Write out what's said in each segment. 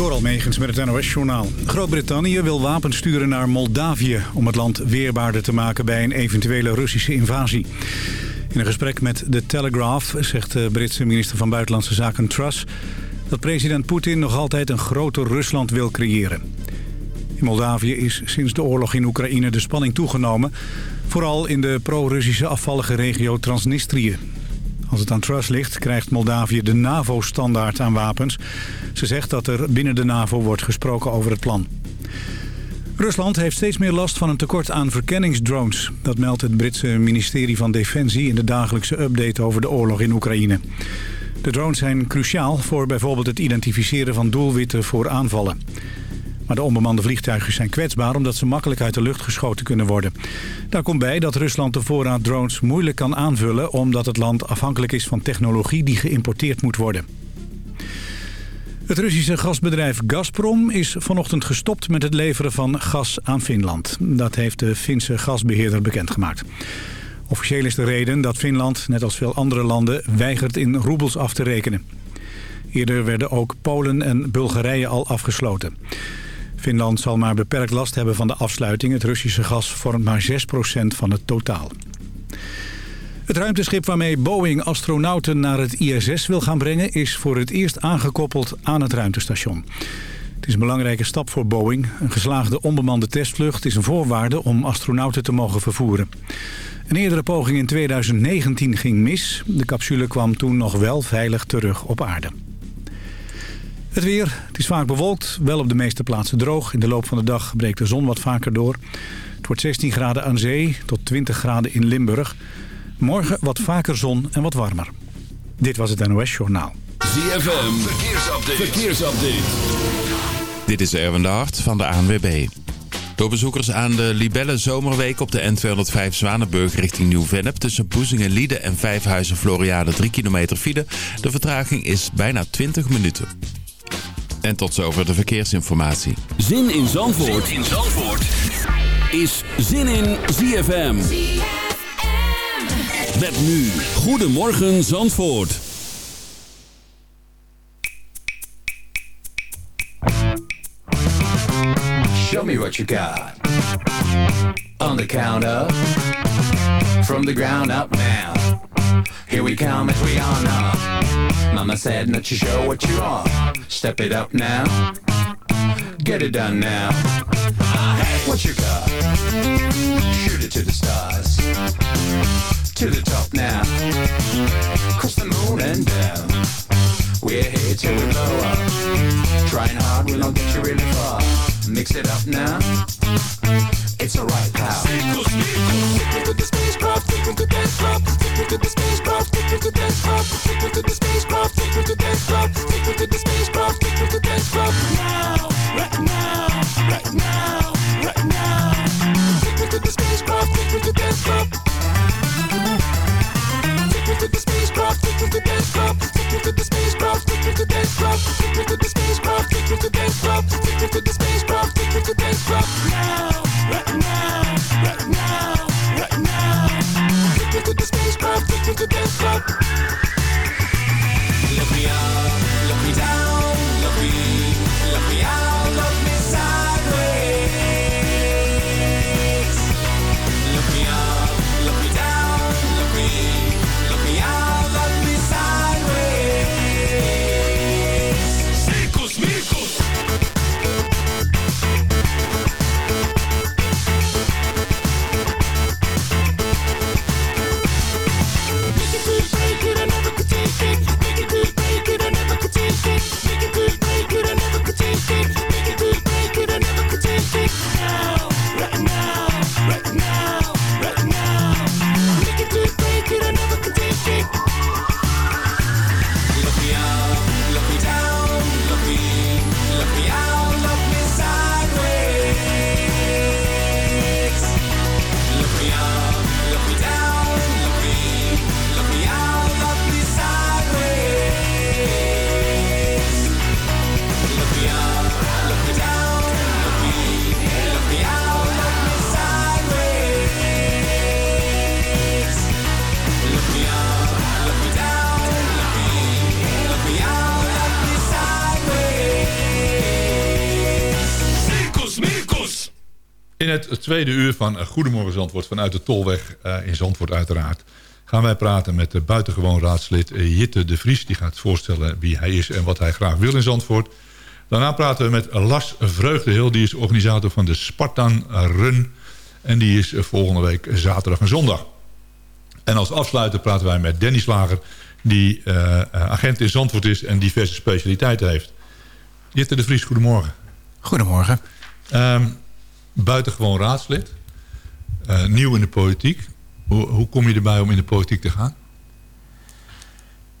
Door Almegens met het NOS-journaal. Groot-Brittannië wil wapens sturen naar Moldavië... om het land weerbaarder te maken bij een eventuele Russische invasie. In een gesprek met The Telegraph zegt de Britse minister van Buitenlandse Zaken Truss... dat president Poetin nog altijd een groter Rusland wil creëren. In Moldavië is sinds de oorlog in Oekraïne de spanning toegenomen... vooral in de pro-Russische afvallige regio Transnistrië. Als het aan Truss ligt, krijgt Moldavië de NAVO-standaard aan wapens. Ze zegt dat er binnen de NAVO wordt gesproken over het plan. Rusland heeft steeds meer last van een tekort aan verkenningsdrones. Dat meldt het Britse ministerie van Defensie in de dagelijkse update over de oorlog in Oekraïne. De drones zijn cruciaal voor bijvoorbeeld het identificeren van doelwitten voor aanvallen. Maar de onbemande vliegtuigen zijn kwetsbaar omdat ze makkelijk uit de lucht geschoten kunnen worden. Daar komt bij dat Rusland de voorraad drones moeilijk kan aanvullen... omdat het land afhankelijk is van technologie die geïmporteerd moet worden. Het Russische gasbedrijf Gazprom is vanochtend gestopt met het leveren van gas aan Finland. Dat heeft de Finse gasbeheerder bekendgemaakt. Officieel is de reden dat Finland, net als veel andere landen, weigert in roebels af te rekenen. Eerder werden ook Polen en Bulgarije al afgesloten. Finland zal maar beperkt last hebben van de afsluiting. Het Russische gas vormt maar 6% van het totaal. Het ruimteschip waarmee Boeing astronauten naar het ISS wil gaan brengen... is voor het eerst aangekoppeld aan het ruimtestation. Het is een belangrijke stap voor Boeing. Een geslaagde onbemande testvlucht is een voorwaarde om astronauten te mogen vervoeren. Een eerdere poging in 2019 ging mis. De capsule kwam toen nog wel veilig terug op aarde. Het weer, het is vaak bewolkt, wel op de meeste plaatsen droog. In de loop van de dag breekt de zon wat vaker door. Het wordt 16 graden aan zee tot 20 graden in Limburg. Morgen wat vaker zon en wat warmer. Dit was het NOS Journaal. ZFM, verkeersupdate. Dit is Erwin de Hart van de ANWB. Door bezoekers aan de Libelle Zomerweek op de N205 Zwanenburg richting Nieuw-Vennep... tussen Boezingen, Lieden en Vijfhuizen Floriade 3 kilometer file. De vertraging is bijna 20 minuten. En tot zover de verkeersinformatie. Zin in Zandvoort, zin in Zandvoort. is Zin in ZFM. Met nu, Goedemorgen Zandvoort. Show me what you got. On the count of. From the ground up now. Here we come on up. Mama said not you show what you are. Step it up now. Get it done now. What you got? Shoot it to the stars. To the top now. Cross the moon and down. We're here till we blow up. Trying hard we'll not get you really far. Mix it up now. It's alright, pal. Take me to the spacecraft, me to dance club. The spacecraft, take dance club. Take the spacecraft, take dance club. Take the spacecraft, take dance club. Now, right now, right now, right now. Take the spacecraft, take dance club. Take the spacecraft, take dance club. Take the spacecraft, take the dance club. Take to the Goedemorgen Zandvoort... vanuit de Tolweg in Zandvoort uiteraard... gaan wij praten met de buitengewoon raadslid Jitte de Vries. Die gaat voorstellen wie hij is en wat hij graag wil in Zandvoort. Daarna praten we met Lars Vreugdehil. Die is organisator van de Spartan Run. En die is volgende week zaterdag en zondag. En als afsluiter praten wij met Danny Slager... die uh, agent in Zandvoort is en diverse specialiteiten heeft. Jitte de Vries, goedemorgen. Goedemorgen. Um, buitengewoon raadslid. Uh, nieuw in de politiek. Hoe, kom je erbij om in de politiek te gaan?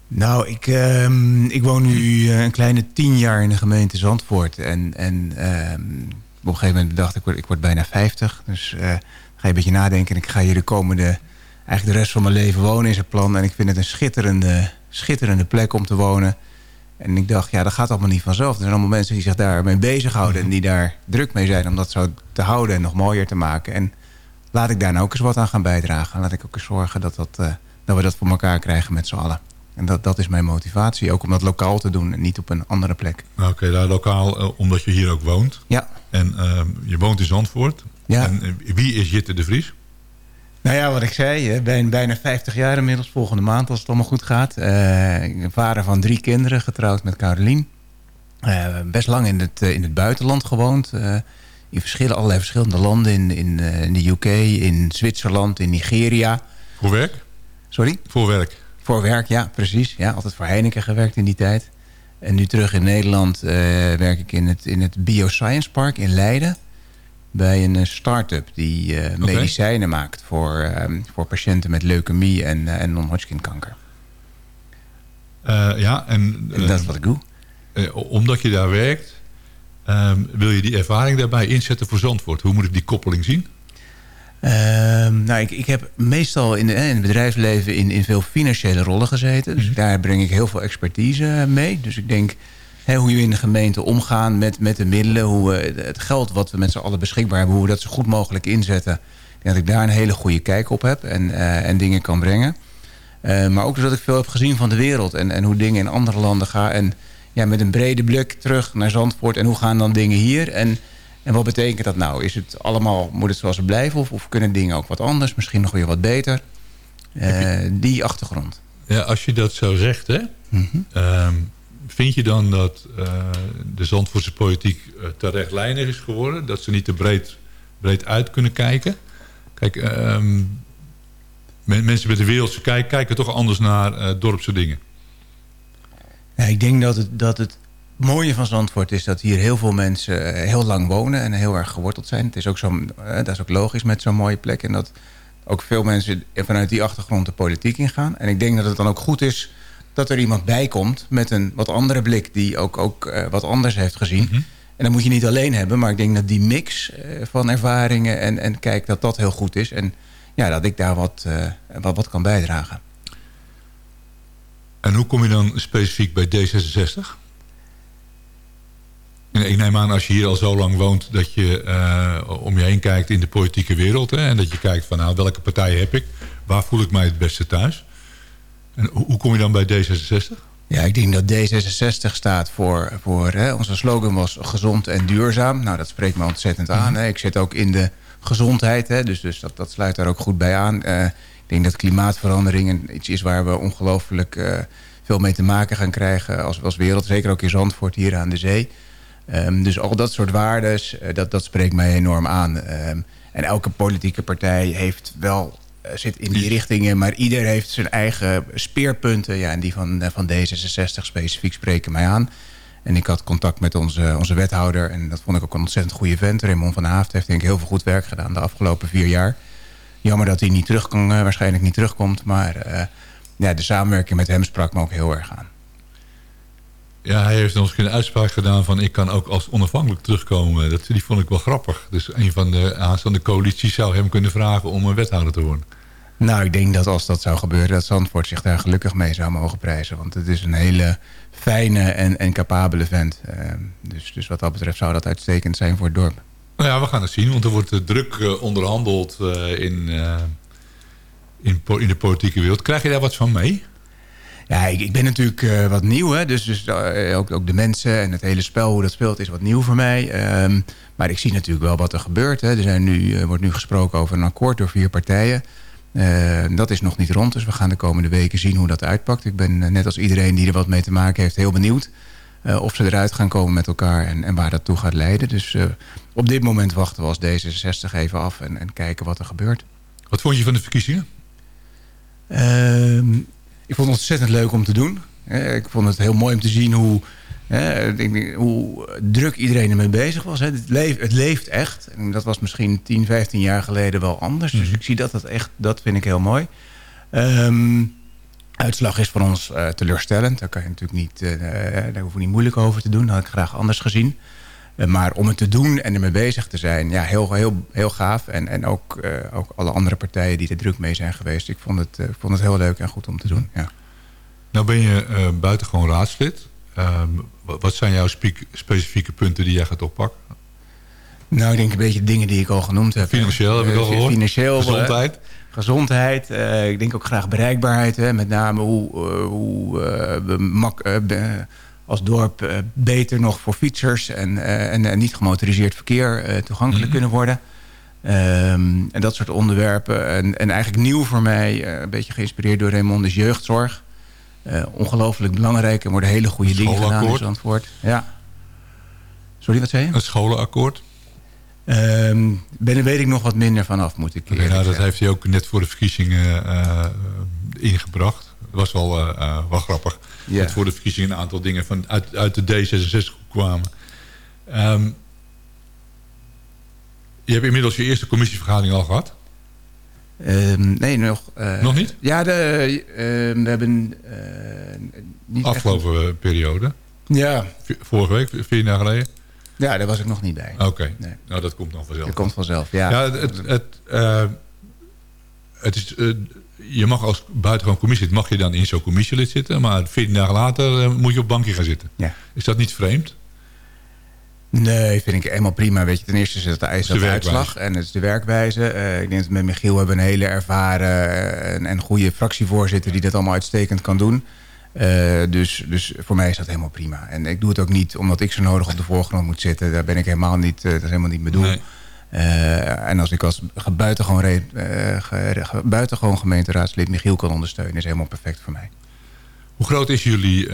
Nou, ik, uh, ik woon nu een kleine tien jaar in de gemeente Zandvoort. En, en uh, op een gegeven moment dacht ik, ik word bijna 50. Dus uh, ga je een beetje nadenken. En ik ga hier de komende, eigenlijk de rest van mijn leven wonen in zijn plan. En ik vind het een schitterende, schitterende plek om te wonen. En ik dacht, ja, dat gaat allemaal niet vanzelf. Er zijn allemaal mensen die zich daarmee bezighouden... en die daar druk mee zijn om dat zo te houden en nog mooier te maken. En laat ik daar nou ook eens wat aan gaan bijdragen. Laat ik ook eens zorgen dat, dat, uh, dat we dat voor elkaar krijgen met z'n allen. En dat, dat is mijn motivatie. Ook om dat lokaal te doen en niet op een andere plek. Oké, okay, daar lokaal, uh, omdat je hier ook woont. Ja. En uh, je woont in Zandvoort. Ja. En wie is Jitte de Vries? Nou ja, wat ik zei, ben bijna 50 jaar inmiddels, volgende maand als het allemaal goed gaat. Uh, vader van drie kinderen, getrouwd met Carolien. Uh, best lang in het, in het buitenland gewoond. In verschillen, allerlei verschillende landen. In, in, in, de UK, in Zwitserland, in Nigeria. Voor werk? Sorry? Voor werk. Voor werk, ja, precies. Ja, altijd voor Heineken gewerkt in die tijd. En nu terug in Nederland werk ik in het, in het Bioscience Park in Leiden bij een start-up die uh, okay. medicijnen maakt voor, um, voor patiënten met leukemie en, en non-Hodgkin kanker. Ja, en, en, dat is wat ik doe. omdat je daar werkt, um, wil je die ervaring daarbij inzetten voor Zandvoort. Hoe moet ik die koppeling zien? Um, nou, ik, ik heb meestal in, de, in het bedrijfsleven in, in veel financiële rollen gezeten. Dus mm -hmm. daar breng ik heel veel expertise mee. Dus ik denk hoe je in de gemeente omgaan met, met de middelen. Hoe we het geld wat we met z'n allen beschikbaar hebben. Hoe we dat zo goed mogelijk inzetten. Ik denk dat ik daar een hele goede kijk op heb. En, uh, en dingen kan brengen. Uh, maar ook dat ik veel heb gezien van de wereld. En, en hoe dingen in andere landen gaan. En ja, met een brede blik terug naar Zandvoort. En hoe gaan dan dingen hier? En, en wat betekent dat nou? Is het allemaal, moet het zoals het blijven? Of, of kunnen dingen ook wat anders? Misschien nog weer wat beter? Uh, die achtergrond. Ja, als je dat zo zegt, hè? Mm -hmm. um Vind je dan dat uh, de Zandvoortse politiek uh, te rechtlijnig is geworden? Dat ze niet te breed, breed uit kunnen kijken? Kijk, um, mensen met de wereldse kijk kijken toch anders naar dorpse dingen. Ja, ik denk dat het, dat het mooie van Zandvoort is dat hier heel veel mensen heel lang wonen en heel erg geworteld zijn. Het is ook zo, dat is ook logisch met zo'n mooie plek. En dat ook veel mensen vanuit die achtergrond de politiek ingaan. En ik denk dat het dan ook goed is dat er iemand bij komt met een wat andere blik... die ook, ook uh, wat anders heeft gezien. Mm -hmm. En dat moet je niet alleen hebben. Maar ik denk dat die mix uh, van ervaringen en, en kijk dat dat heel goed is. En ja, dat ik daar wat, uh, wat, wat kan bijdragen. En hoe kom je dan specifiek bij D66? Ik neem aan als je hier al zo lang woont... dat je uh, om je heen kijkt in de politieke wereld. Hè, en dat je kijkt van nou, welke partij heb ik? Waar voel ik mij het beste thuis? En hoe kom je dan bij D66? Ja, ik denk dat D66 staat voor... voor hè, onze slogan was gezond en duurzaam. Nou, dat spreekt me ontzettend aan. Hè. Ik zit ook in de gezondheid, hè, dus, dus dat, dat sluit daar ook goed bij aan. Uh, denk dat klimaatverandering iets is waar we ongelooflijk uh, veel mee te maken gaan krijgen als, als wereld. Zeker ook in Zandvoort, hier aan de zee. Um, dus al dat soort waardes, uh, dat, dat spreekt mij enorm aan. Um, en elke politieke partij heeft wel zit in die richtingen. Maar ieder heeft zijn eigen speerpunten. Ja, en die van, van D66 specifiek spreken mij aan. En ik had contact met onze, onze wethouder. En dat vond ik ook een ontzettend goede vent. Raymond van Haafd heeft denk ik heel veel goed werk gedaan de afgelopen vier jaar. Jammer dat hij niet terug kan, waarschijnlijk niet terugkomt. Maar uh, ja, de samenwerking met hem sprak me ook heel erg aan. Ja, hij heeft ons een uitspraak gedaan van... ik kan ook als onafhankelijk terugkomen. Dat, die vond ik wel grappig. Dus een van de aanstaande coalities zou hem kunnen vragen... om een wethouder te worden. Nou, ik denk dat als dat zou gebeuren... dat Zandvoort zich daar gelukkig mee zou mogen prijzen. Want het is een hele fijne en, en capabele vent. Uh, dus, dus wat dat betreft zou dat uitstekend zijn voor het dorp. Nou ja, we gaan het zien. Want er wordt druk uh, onderhandeld uh, in, in, in de politieke wereld. Krijg je daar wat van mee? Ja, ik, ik ben natuurlijk wat nieuw. Hè? Dus, dus ook, ook de mensen en het hele spel, hoe dat speelt, is wat nieuw voor mij. Um, maar ik zie natuurlijk wel wat er gebeurt. Hè? Er zijn nu, wordt nu gesproken over een akkoord door vier partijen. dat is nog niet rond, dus we gaan de komende weken zien hoe dat uitpakt. Ik ben net als iedereen die er wat mee te maken heeft heel benieuwd... of ze eruit gaan komen met elkaar en, en waar dat toe gaat leiden. Dus op dit moment wachten we als D66 even af en, en kijken wat er gebeurt. Wat vond je van de verkiezingen? Ehm, ik vond het ontzettend leuk om te doen. Ik vond het heel mooi om te zien hoe, hoe druk iedereen ermee bezig was. Het leeft, het leeft echt. En dat was misschien 10, 15 jaar geleden wel anders. Dus mhm. ik zie dat dat echt, dat vind ik heel mooi. Um, uitslag is voor ons uh, teleurstellend. Daar kan je natuurlijk niet, uh, daar hoeven we niet moeilijk over te doen. Dat had ik graag anders gezien. Uh, maar om het te doen en ermee bezig te zijn, ja, heel, heel, heel gaaf. En, en ook, ook alle andere partijen die er druk mee zijn geweest. Ik vond het, vond het heel leuk en goed om te doen. Ja. Nou ben je buitengewoon raadslid. Um, wat zijn jouw specifieke punten die jij gaat oppakken? Nou, ik denk een beetje dingen die ik al genoemd heb. Financieel heb ik al gehoord. Financieel. Gezondheid. Gezondheid. Uh, ik denk ook graag bereikbaarheid. Hè. Met name hoe, hoe we mak als dorp beter nog voor fietsers... en, en, en niet gemotoriseerd verkeer toegankelijk mm -hmm. kunnen worden. Um, en dat soort onderwerpen. En, en eigenlijk nieuw voor mij, een beetje geïnspireerd door Raymond jeugdzorg... Uh, ongelooflijk belangrijk. Er worden hele goede dingen gedaan in Zandvoort. Ja. Sorry, wat zei je? Het scholenakkoord? Um, ben, weet ik nog wat minder vanaf, moet ik okay, nou, Dat heeft hij ook net voor de verkiezingen uh, ingebracht. Dat was wel, uh, wel grappig. Yeah. Dat voor de verkiezingen een aantal dingen van, uit, uit de D66 kwamen. Um, je hebt inmiddels je eerste commissievergadering al gehad? Uh, nee, nog... Uh, nog niet? Ja, de, we hebben... Niet Afgelopen echt... periode? Ja. Vorige week, vier jaar geleden? Ja, daar was ik nog niet bij. Oké, okay. nee. nou dat komt nog vanzelf. Dat komt vanzelf, ja. ja het, het, het is, je mag als buitengewoon commissie, mag je dan in zo'n commissielid zitten, maar veertien dagen later moet je op bankje gaan zitten. Ja. Is dat niet vreemd? Nee, vind ik helemaal prima. Weet je, ten eerste is het de eis op uitslag en het is de werkwijze. Uh, ik denk dat met Michiel hebben we een hele ervaren en, en goede fractievoorzitter... die dat allemaal uitstekend kan doen. Uh, dus, dus voor mij is dat helemaal prima. En ik doe het ook niet omdat ik zo nodig op de voorgrond moet zitten. Daar ben ik helemaal niet, uh, dat is helemaal niet mijn doel. Nee. en als ik als buitengewoon, re, buitengewoon gemeenteraadslid Michiel kan ondersteunen... is helemaal perfect voor mij. Hoe groot is jullie,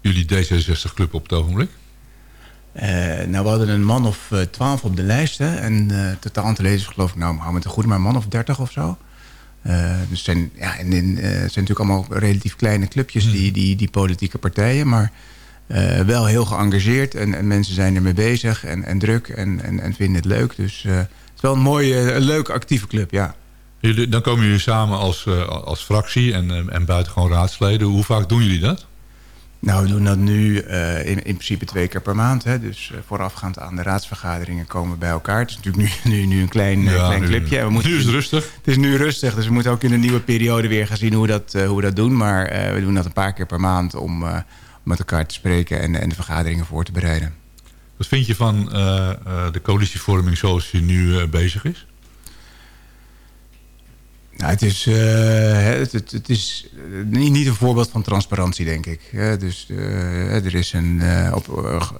jullie D66-club op het ogenblik? Nou, we hadden een man of twaalf op de lijst. Hè, en totaal aantal lezers geloof ik, nou, met een goede, maar een man of dertig of zo. Dus zijn, ja, en in, het zijn natuurlijk allemaal relatief kleine clubjes, hmm. die, die, die politieke partijen. Maar wel heel geëngageerd en, en, mensen zijn ermee bezig en, en druk en, en, en vinden het leuk. Dus het is wel een mooie, een leuke, actieve club, ja. Jullie, dan komen jullie samen als, als fractie en, en buitengewoon raadsleden. Hoe vaak doen jullie dat? Nou, we doen dat nu uh, in, in, principe twee keer per maand. Hè. Dus uh, voorafgaand aan de raadsvergaderingen komen we bij elkaar. Het is natuurlijk nu, nu, nu een klein, ja, klein nu, clipje. We moeten, nu is het rustig. Het is nu rustig, dus we moeten ook in een nieuwe periode weer gaan zien hoe we dat, hoe we dat doen. Maar we doen dat een paar keer per maand om met elkaar te spreken en, en de vergaderingen voor te bereiden. Wat vind je van de coalitievorming zoals die nu bezig is? Nou, het is, uh, het, is niet, niet, een voorbeeld van transparantie, denk ik. dus uh, er is een, op,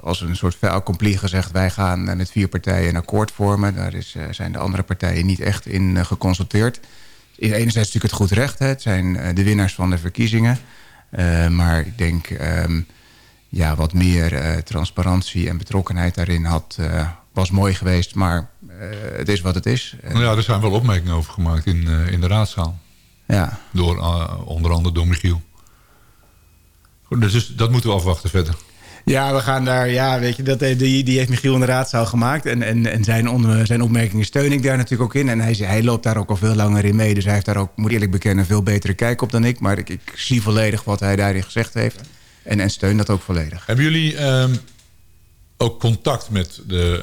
als een soort accompli gezegd... wij gaan met vier partijen een akkoord vormen. Daar is, zijn de andere partijen niet echt in geconsulteerd. Enerzijds natuurlijk het goed recht. Hè. Het zijn de winnaars van de verkiezingen. maar ik denk um, ja, wat meer transparantie en betrokkenheid daarin had was mooi geweest, maar het is wat het is. Nou ja, er zijn wel opmerkingen over gemaakt in, uh, in de raadzaal. Ja. Door uh, onder andere door Michiel. Goed, dus dat moeten we afwachten verder. Ja, we gaan daar, ja, weet je, dat, die, die heeft Michiel in de raadzaal gemaakt. En, en, en zijn, onder, zijn opmerkingen steun ik daar natuurlijk ook in. En hij, hij loopt daar ook al veel langer in mee. Dus hij heeft daar ook, moet eerlijk bekennen, veel betere kijk op dan ik. Maar ik, ik zie volledig wat hij daarin gezegd heeft. En, en steun dat ook volledig. Hebben jullie... Um ook contact met de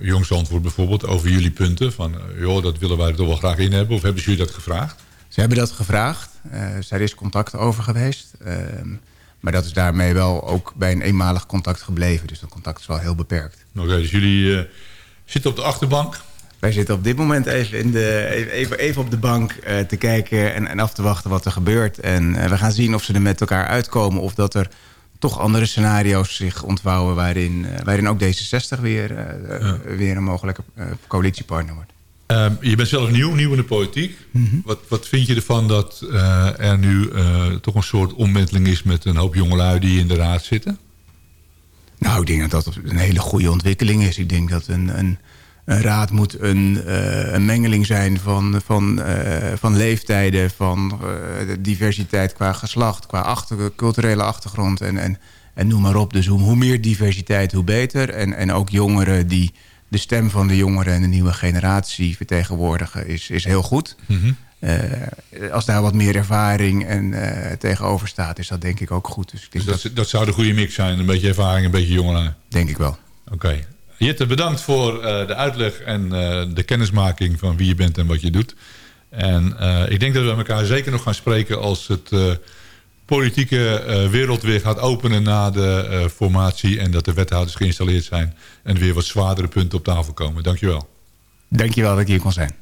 uh, uh, bijvoorbeeld over jullie punten? Van, uh, joh, dat willen wij er toch wel graag in hebben. Of hebben ze jullie dat gevraagd? Ze hebben dat gevraagd. er is contact over geweest. Ehm, maar dat is daarmee wel ook bij een eenmalig contact gebleven. Dus dat contact is wel heel beperkt. Oké, okay, dus jullie zitten op de achterbank. Wij zitten op dit moment even, in de, even, even op de bank uh, te kijken en, en, af te wachten wat er gebeurt. En uh, we gaan zien of ze er met elkaar uitkomen of dat er toch andere scenario's zich ontvouwen... waarin, uh, waarin ook D66 weer, ja. weer een mogelijke coalitiepartner wordt. Um, je bent zelf nieuw, nieuw in de politiek. Mm -hmm. wat, wat vind je ervan dat er nu toch een soort omwenteling is... met een hoop jongelui die in de raad zitten? Nou, ik denk dat dat een hele goede ontwikkeling is. Ik denk dat een... een een raad moet een, uh, een mengeling zijn van, van, uh, van leeftijden, van uh, diversiteit qua geslacht, qua achter, culturele achtergrond en, en, en noem maar op. Dus hoe, hoe, meer diversiteit, hoe beter. En, en ook jongeren die de stem van de jongeren en de nieuwe generatie vertegenwoordigen, is, is heel goed. Mm -hmm. als daar wat meer ervaring en tegenover staat, is dat denk ik ook goed. Dus, ik denk dus dat, dat, dat, zou de goede mix zijn, een beetje ervaring, een beetje jongeren? Denk ik wel. Oké. Okay. Jitte, bedankt voor uh, de uitleg en uh, de kennismaking van wie je bent en wat je doet. En uh, ik denk dat we elkaar zeker nog gaan spreken als het politieke wereld weer gaat openen na de formatie en dat de wethouders geïnstalleerd zijn en weer wat zwaardere punten op tafel komen. Dankjewel. Dankjewel dat ik hier kon zijn.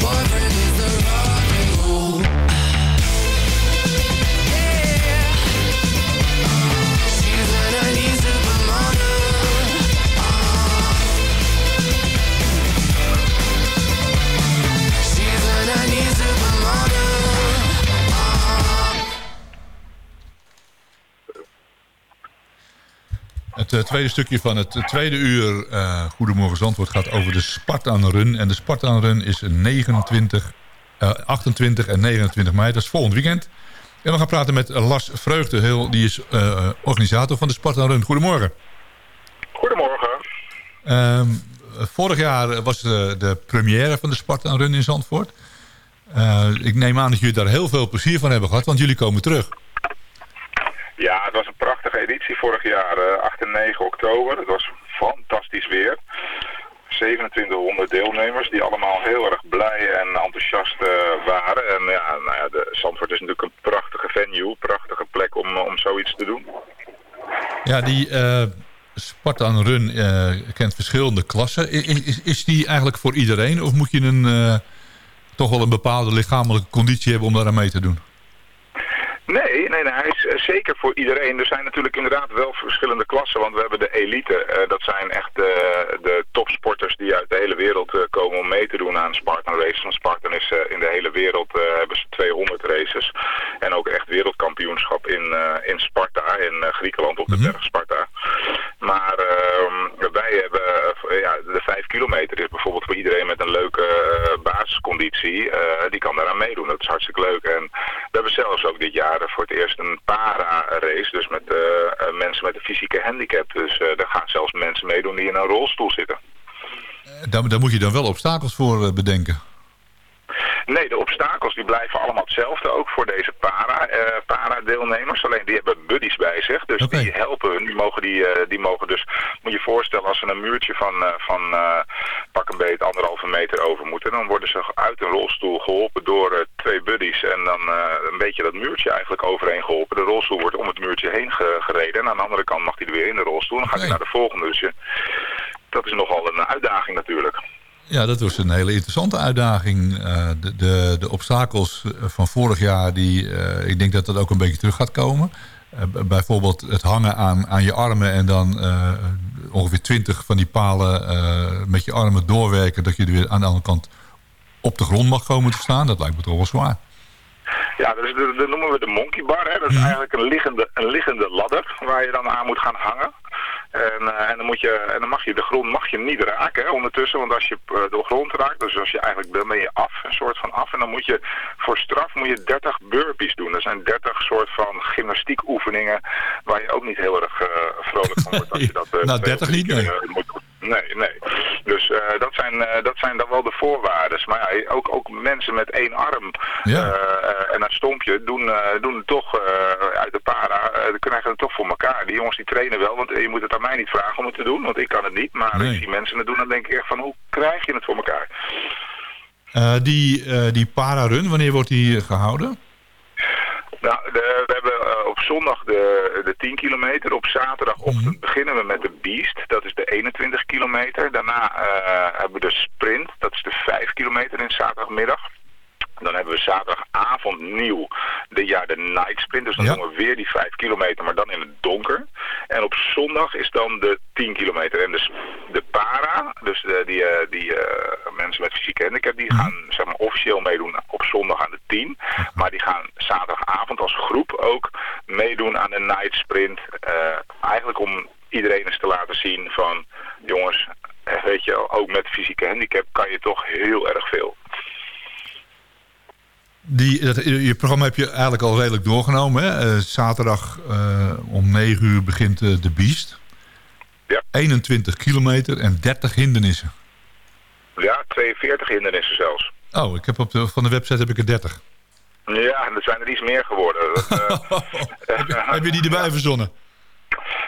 boyfriend Het eh, tweede stukje van het tweede uur eh Goedemorgen Zandvoort gaat over de Spartan Run. En de Spartan Run is 29, eh, 28 en 29 mei. Dat is volgend weekend. En we gaan praten met Lars Vreugdeheel. Die is eh, organisator van de Spartan Run. Goedemorgen. Goedemorgen. Ehm, vorig jaar was de, de première van de Spartan Run in Zandvoort. Eh, ik neem aan dat jullie daar heel veel plezier van hebben gehad. Want jullie komen terug. Was een prachtige editie vorig jaar, eh, 8 en 9 oktober. Het was fantastisch weer. 2700 deelnemers die allemaal heel erg blij en enthousiast eh, waren. En ja, nou ja, de Zandvoort is natuurlijk een prachtige venue, prachtige plek om, om zoiets te doen. Ja, die eh, Spartan Run eh, kent verschillende klassen. Is, is die eigenlijk voor iedereen? Of moet je een, eh, toch wel een bepaalde lichamelijke conditie hebben om daar aan mee te doen? Nee, nee, nee, hij is eh, zeker voor iedereen. Er zijn natuurlijk inderdaad wel verschillende klassen, want we hebben de elite. eh, dat zijn echt de topsporters die uit de hele wereld eh, komen om mee te doen aan Spartan races. Want Spartan is in de hele wereld, hebben ze 200 races. En ook echt wereldkampioenschap in, in Sparta, in Griekenland op de berg Sparta. Maar ehm, wij hebben, ja, de 5 kilometer is bijvoorbeeld voor iedereen met een leuke basisconditie. die kan daaraan meedoen, dat is hartstikke leuk. En we hebben zelfs ook dit jaar voor het eerst een para-race, dus met eh, eh, mensen met een fysieke handicap. Dus eh daar gaan zelfs mensen meedoen die in een rolstoel zitten. Daar, moet je dan wel obstakels voor bedenken. Nee, de obstakels die blijven allemaal hetzelfde, ook voor deze para, eh, para-deelnemers. Alleen die hebben buddies bij zich, dus die helpen hun. Die mogen, die, eh, die mogen dus, moet je voorstellen, als ze een muurtje van, eh, van pak een beet anderhalve meter over moeten, dan worden ze uit een rolstoel geholpen door twee buddies. En dan een beetje dat muurtje eigenlijk overheen geholpen. De rolstoel wordt om het muurtje heen ge- gereden en aan de andere kant mag hij er weer in de rolstoel. Dan gaat hij naar de volgende. Dus je, dat is nogal een uitdaging natuurlijk. Ja, dat was een hele interessante uitdaging. Eh, de, de, de obstakels van vorig jaar, die, eh, ik denk dat dat ook een beetje terug gaat komen. Eh, bijvoorbeeld het hangen aan, aan je armen en dan ongeveer twintig van die palen met je armen doorwerken... dat je er weer aan de andere kant op de grond mag komen te staan. Dat lijkt me toch wel zwaar. Ja, dus dat noemen we de monkey bar. Hè. Dat is eigenlijk een liggende, een liggende ladder waar je dan aan moet gaan hangen. En, eh, en, dan moet je, en dan mag je de grond mag je niet raken hè, ondertussen. Want als je eh, de grond raakt, dus als je eigenlijk, dan ben je af, een soort van af. En dan moet je voor straf moet je 30 burpees doen. Dat zijn 30 soort van gymnastiekoefeningen waar je ook niet heel erg eh, vrolijk van wordt als je dat... Nou, twee of 30 drie niet, nee. moet doen. Nee, nee. Eh, dat, zijn, eh, dat zijn dan wel de voorwaarden. Maar ja, ook, ook mensen met één arm Ja. eh, en een stompje doen, doen het toch uit de para, krijgen het toch voor elkaar. Die jongens die trainen wel, want je moet het aan mij niet vragen om het te doen, want ik kan het niet. Maar Nee. als die mensen het doen, dan denk ik echt van hoe krijg je het voor elkaar? Die, die para-run, wanneer wordt die eh, gehouden? Nou, de, we hebben eh, op zondag de, de 10 kilometer. Op zaterdagochtend beginnen we met de Beast. Dat is de 21 kilometer. Daarna eh, hebben we de Sprint. Dat is de 5 kilometer in zaterdagmiddag. Dan hebben we zaterdagavond nieuw de, ja, de night sprint. Dus dan Ja. doen we weer die 5 kilometer, maar dan in het donker. En op zondag is dan de 10 kilometer. En de, s- de para, dus de, die, eh, die eh, mensen met fysieke handicap, die gaan zeg maar, officieel meedoen op zondag aan de 10. Maar die gaan zaterdagavond als groep ook meedoen aan de night sprint. Eh, eigenlijk om iedereen eens te laten zien van, jongens, eh, weet je, wel, ook met fysieke handicap kan je toch heel erg veel. Die, dat, je programma heb je eigenlijk al redelijk doorgenomen. Hè? Eh, zaterdag eh, om 9 uur begint eh, de Beast. Ja. 21 kilometer en 30 hindernissen. Ja, 42 hindernissen zelfs. Oh, ik heb op de, van de website heb ik er 30. Ja, er zijn er iets meer geworden. Dat, eh, heb je die erbij verzonnen?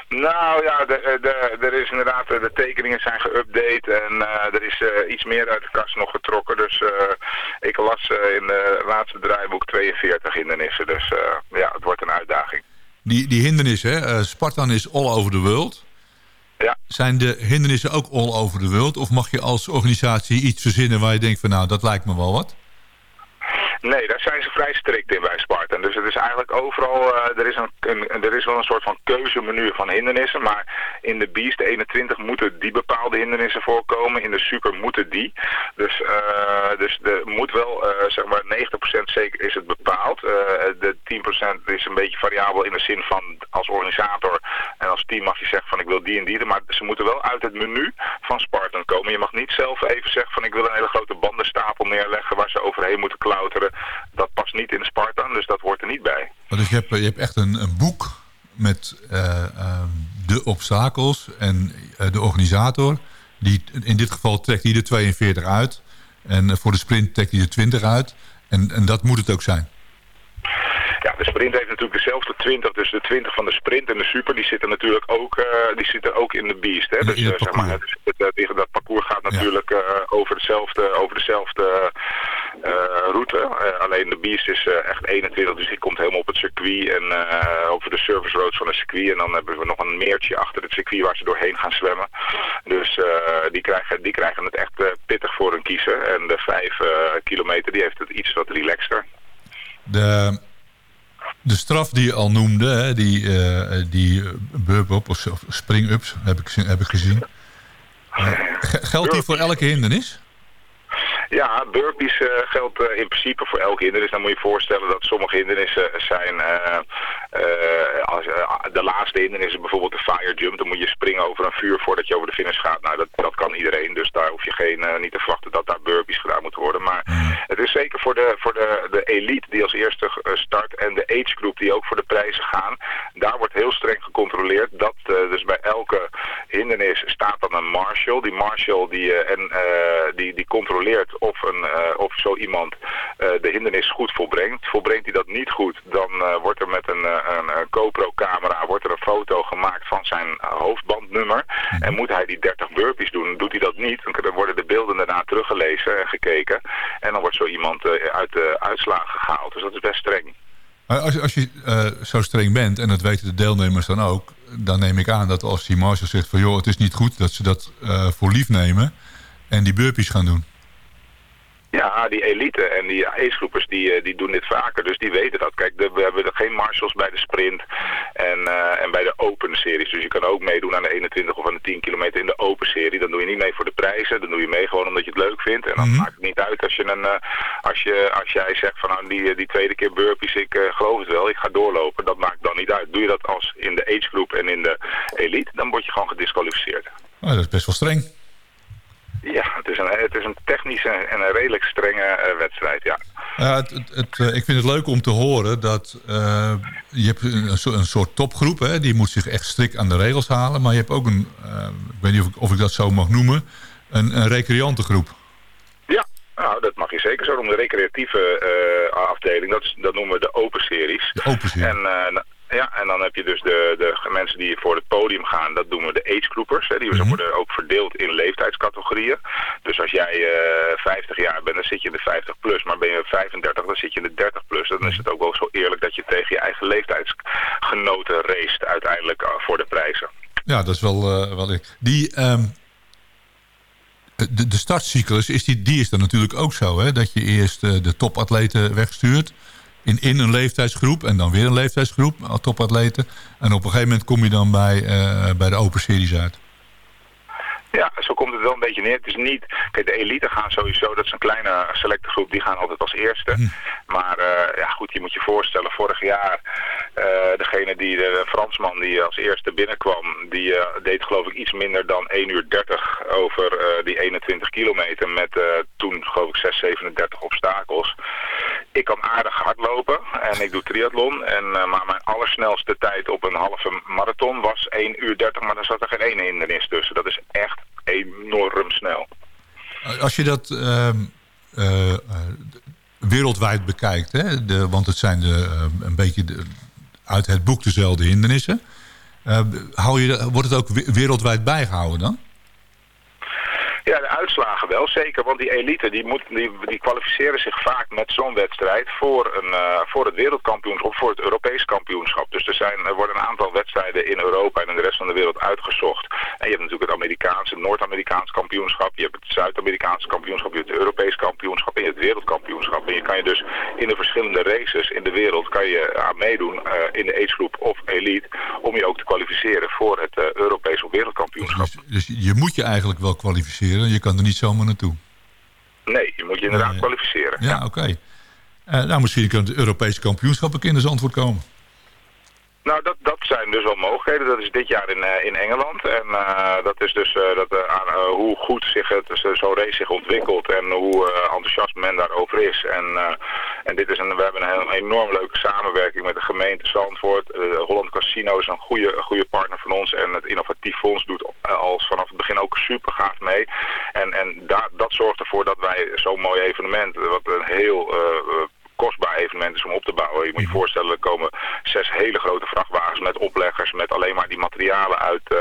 Nou ja, de, de, er is inderdaad, eh, de tekeningen zijn geüpdate en eh, er is eh, iets meer uit de kast nog getrokken. Dus eh, ik las eh, in het laatste draaiboek 42 hindernissen. Dus eh, ja, het wordt een uitdaging. Die, die hindernissen, hè? eh, Spartan is all over the world. Ja. Zijn de hindernissen ook all over the world? Of mag je als organisatie iets verzinnen waar je denkt van nou, dat lijkt me wel wat? Nee, daar zijn ze vrij strikt in bij Spartan. Dus het is eigenlijk overal, eh, er, is een, er is wel een soort van keuzemenu van hindernissen. Maar in de Beast 21 moeten die bepaalde hindernissen voorkomen. In de Super moeten die. Dus, eh dus er moet wel, eh, zeg maar 90% zeker is het bepaald. De 10% is een beetje variabel in de zin van als organisator en als team mag je zeggen van ik wil die en die. Maar ze moeten wel uit het menu van Spartan komen. Je mag niet zelf even zeggen van ik wil een hele grote bandenstapel neerleggen waar ze overheen moeten klauteren. Dat past niet in Spartan, dus dat hoort er niet bij. Dus je hebt, je hebt echt een, een boek met eh, eh, de obstakels en eh, de organisator. Die, in dit geval trekt hij de 42 uit. En eh, voor de sprint trekt hij de 20 uit. En, en dat moet het ook zijn. De sprint heeft natuurlijk dezelfde 20, dus de 20 van de sprint en de super, die zitten natuurlijk ook, eh, die zitten ook in de beast. Hè? Dus eh, zeg maar, het, het, het- dat parcours gaat natuurlijk eh, over dezelfde, over dezelfde eh, route. Alleen de beast is echt 21, dus die komt helemaal op het circuit en eh, over de service roads van het circuit. En dan hebben we nog een meertje achter het circuit waar ze doorheen gaan zwemmen. Dus die, krijgen, die krijgen het echt pittig voor hun kiezen. En de 5 kilometer die heeft het iets wat relaxter. De, de straf die je al noemde, hè, die, eh die burp-up of, of spring-ups, heb ik, heb ik gezien. Eh, ge- geldt die voor elke hindernis? Ja, burpees eh, geldt eh, in principe voor elk hindernis. Dan moet je je voorstellen dat sommige hindernissen zijn... eh, eh, als, eh, de laatste hindernis is bijvoorbeeld de fire jump. Dan moet je springen over een vuur voordat je over de finish gaat. Nou, dat, dat kan iedereen. Dus daar hoef je geen, eh, niet te verwachten dat daar burpees gedaan moeten worden. Maar is zeker voor de, voor de, de elite die als eerste eh, start... en de age group die ook voor de prijzen gaan. Daar wordt heel streng gecontroleerd. Dat dus bij elke hindernis staat dan een marshal. Die marshal die, eh, en, eh, die, die controleert of, een, eh, of zo iemand eh, de hindernis goed volbrengt. Volbrengt hij dat niet goed, dan eh, wordt er met een, eh, een, eh, GoPro-camera wordt er een foto gemaakt van zijn eh, hoofdbandnummer. En moet hij die 30 burpees doen, doet hij dat niet, dan worden de beelden daarna teruggelezen en gekeken. En dan wordt zo iemand eh, uit de uitslagen gehaald. Dus dat is best streng. Als, als je eh, zo streng bent, en dat weten de deelnemers dan ook... dan neem ik aan dat als die marshal zegt van... joh, het is niet goed dat ze dat eh, voor lief nemen... en die burpees gaan doen. Ja, die elite en die acegroepers die, eh, die doen dit vaker, dus die weten dat. Kijk, de- we hebben er geen marshals bij de sprint en, eh, en bij de open series. Dus je kan ook meedoen aan de 21 of aan de 10 kilometer in de open serie. Dan doe je niet mee voor de prijzen, dan doe je mee gewoon omdat je het leuk vindt. En dan maakt het niet uit als, je een, eh, als, je, als jij zegt van nou, die, die tweede keer burpees, ik geloof het wel, ik ga doorlopen. Dat maakt dan niet uit. Doe je dat als in de agegroep en in de elite, dan word je gewoon gedisqualificeerd. Oh, dat is best wel streng. Ja, het is een, het is een technische en een redelijk strenge wedstrijd, ja. Ja, het, het, het, ik vind het leuk om te horen dat uh, je hebt een, een, soort topgroep, hè, die moet zich echt strikt aan de regels halen. Maar je hebt ook een, uh, ik weet niet of ik, of ik dat zo mag noemen, een, een recreantengroep. Ja, nou, dat mag je zeker zo noemen. De recreatieve uh, afdeling, dat, is, dat noemen we de open series. De open series. En, ja, en dan heb je dus de, de mensen die voor het podium gaan, dat doen we de agegroupers. Die Mhm. worden ook verdeeld in leeftijdscategorieën. Dus als jij uh, 50 jaar bent, dan zit je in de 50 plus. Maar ben je 35, dan zit je in de 30 plus. Dan is het ook wel zo eerlijk dat je tegen je eigen leeftijdsgenoten racet uiteindelijk uh, voor de prijzen. Ja, dat is wel... Uh, wel die, um, de, de startcyclus, is die, die is dan natuurlijk ook zo, hè? Dat je eerst de topatleten wegstuurt in, in een leeftijdsgroep en dan weer een leeftijdsgroep, topatleten. En op een gegeven moment kom je dan bij, uh, bij de Open Series uit. Komt het wel een beetje neer. Het is niet... Kijk, de elite gaan sowieso, dat is een kleine selecte groep, die gaan altijd als eerste. Hm. Maar uh, ja, goed, je moet je voorstellen, vorig jaar, uh, degene die, de Fransman die als eerste binnenkwam, die uh, deed geloof ik iets minder dan 1 uur 30 over die 21 kilometer met toen geloof ik 6, 37 obstakels. Ik kan aardig hardlopen en ik doe triathlon. En, uh, maar mijn allersnelste tijd op een halve marathon was 1 uur 30, maar daar zat er geen ene hindernis tussen. Dat is echt enorm snel. Als je dat uh, uh, wereldwijd bekijkt, hè, de, want het zijn de, uh, een beetje uit het boek dezelfde hindernissen. hou je, wordt het ook wereldwijd bijgehouden dan? Ja, de uitslagen wel, zeker. Want die elite die moet, die, die kwalificeren zich vaak met zo'n wedstrijd voor, een, uh, voor het wereldkampioenschap, voor het Europees kampioenschap. Dus er, zijn, er worden een aantal wedstrijden in Europa en in de rest van de wereld uitgezocht. En je hebt natuurlijk het Amerikaanse, Noord-Amerikaans kampioenschap, je hebt het Zuid-Amerikaanse kampioenschap, je hebt het Europees kampioenschap en je hebt het wereldkampioenschap. En je kan je dus in de verschillende races in de wereld kan je aan meedoen uh, in de agegroep of elite om je ook te kwalificeren voor het uh, Europees of wereldkampioenschap. Dus, dus je moet je eigenlijk wel kwalificeren? Je kan er niet zomaar naartoe. Nee, je moet je inderdaad nee. kwalificeren. Ja, ja. oké. Okay. Uh, nou, misschien kan het Europese kampioenschap een kindersantwoord komen. Nou, dat, dat zijn dus wel mogelijkheden. Dat is dit jaar in, uh, in Engeland. En uh, dat is dus dat, aan hoe goed zich het, zo'n race zich ontwikkelt en hoe enthousiast men daarover is. En, en dit is een, we hebben een enorm leuke samenwerking met de gemeente Zandvoort. Holland Casino is een goede, goede partner van ons. En het Innovatief Fonds doet als vanaf het begin ook super gaaf mee. En, en da, dat zorgt ervoor dat wij zo'n mooi evenement, wat een heel kostbaar evenement is om op te bouwen. Je moet je voorstellen, er komen zes hele grote vrachtwagens met opleggers, met alleen maar die materialen uit, uh,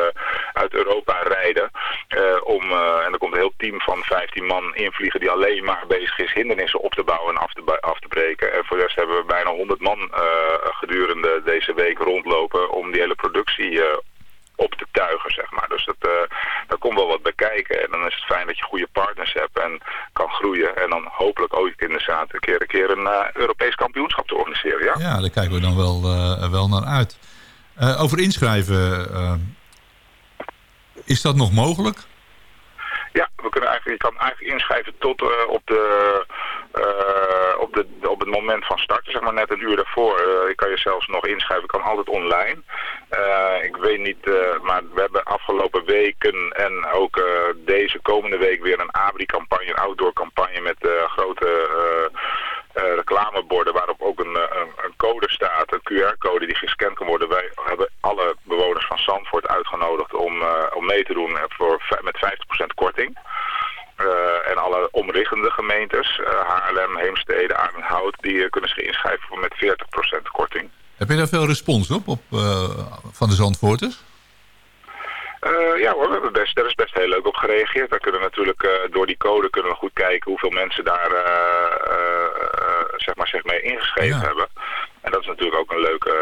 uit Europa rijden. Uh, om, uh, en er komt een heel team van 15 man invliegen die alleen maar bezig is hindernissen op te bouwen en af te, af te breken. En voor de rest hebben we bijna 100 man gedurende deze week rondlopen om die hele productie op te tuigen, zeg maar. Dus dat, uh, daar komt wel wat bij kijken. En dan is het fijn dat je goede partners hebt en kan groeien. En dan hopelijk ooit in de zaad een keer een, keer een uh, Europees kampioenschap te organiseren, ja? Ja, daar kijken we dan wel, uh, wel naar uit. over inschrijven, is dat nog mogelijk? Ja, we kunnen eigenlijk, je kan eigenlijk inschrijven tot uh, op, de, uh, op, de, op het moment van starten, zeg maar net een uur daarvoor. Uh, je kan je zelfs nog inschrijven, kan altijd online. ik weet niet, maar we hebben afgelopen weken en ook deze komende week weer een ABRI-campagne, een outdoor-campagne met grote reclameborden waarop ook een, een, een code staat, een QR-code die gescand kan worden. Wij hebben alle bewoners van Zandvoort uitgenodigd om, om mee te doen voor, met 50% korting. En alle omliggende gemeentes, uh, Haarlem, Heemstede, Arnhem-Hout, die kunnen zich inschrijven met 40% korting. Heb je daar veel respons op, op van de Zandvoorters? Ja hoor, we hebben best, daar is best heel leuk op gereageerd. We kunnen natuurlijk door die code kunnen we goed kijken hoeveel mensen daar zeg maar, zich mee ingeschreven ja. hebben. En dat is natuurlijk ook een leuke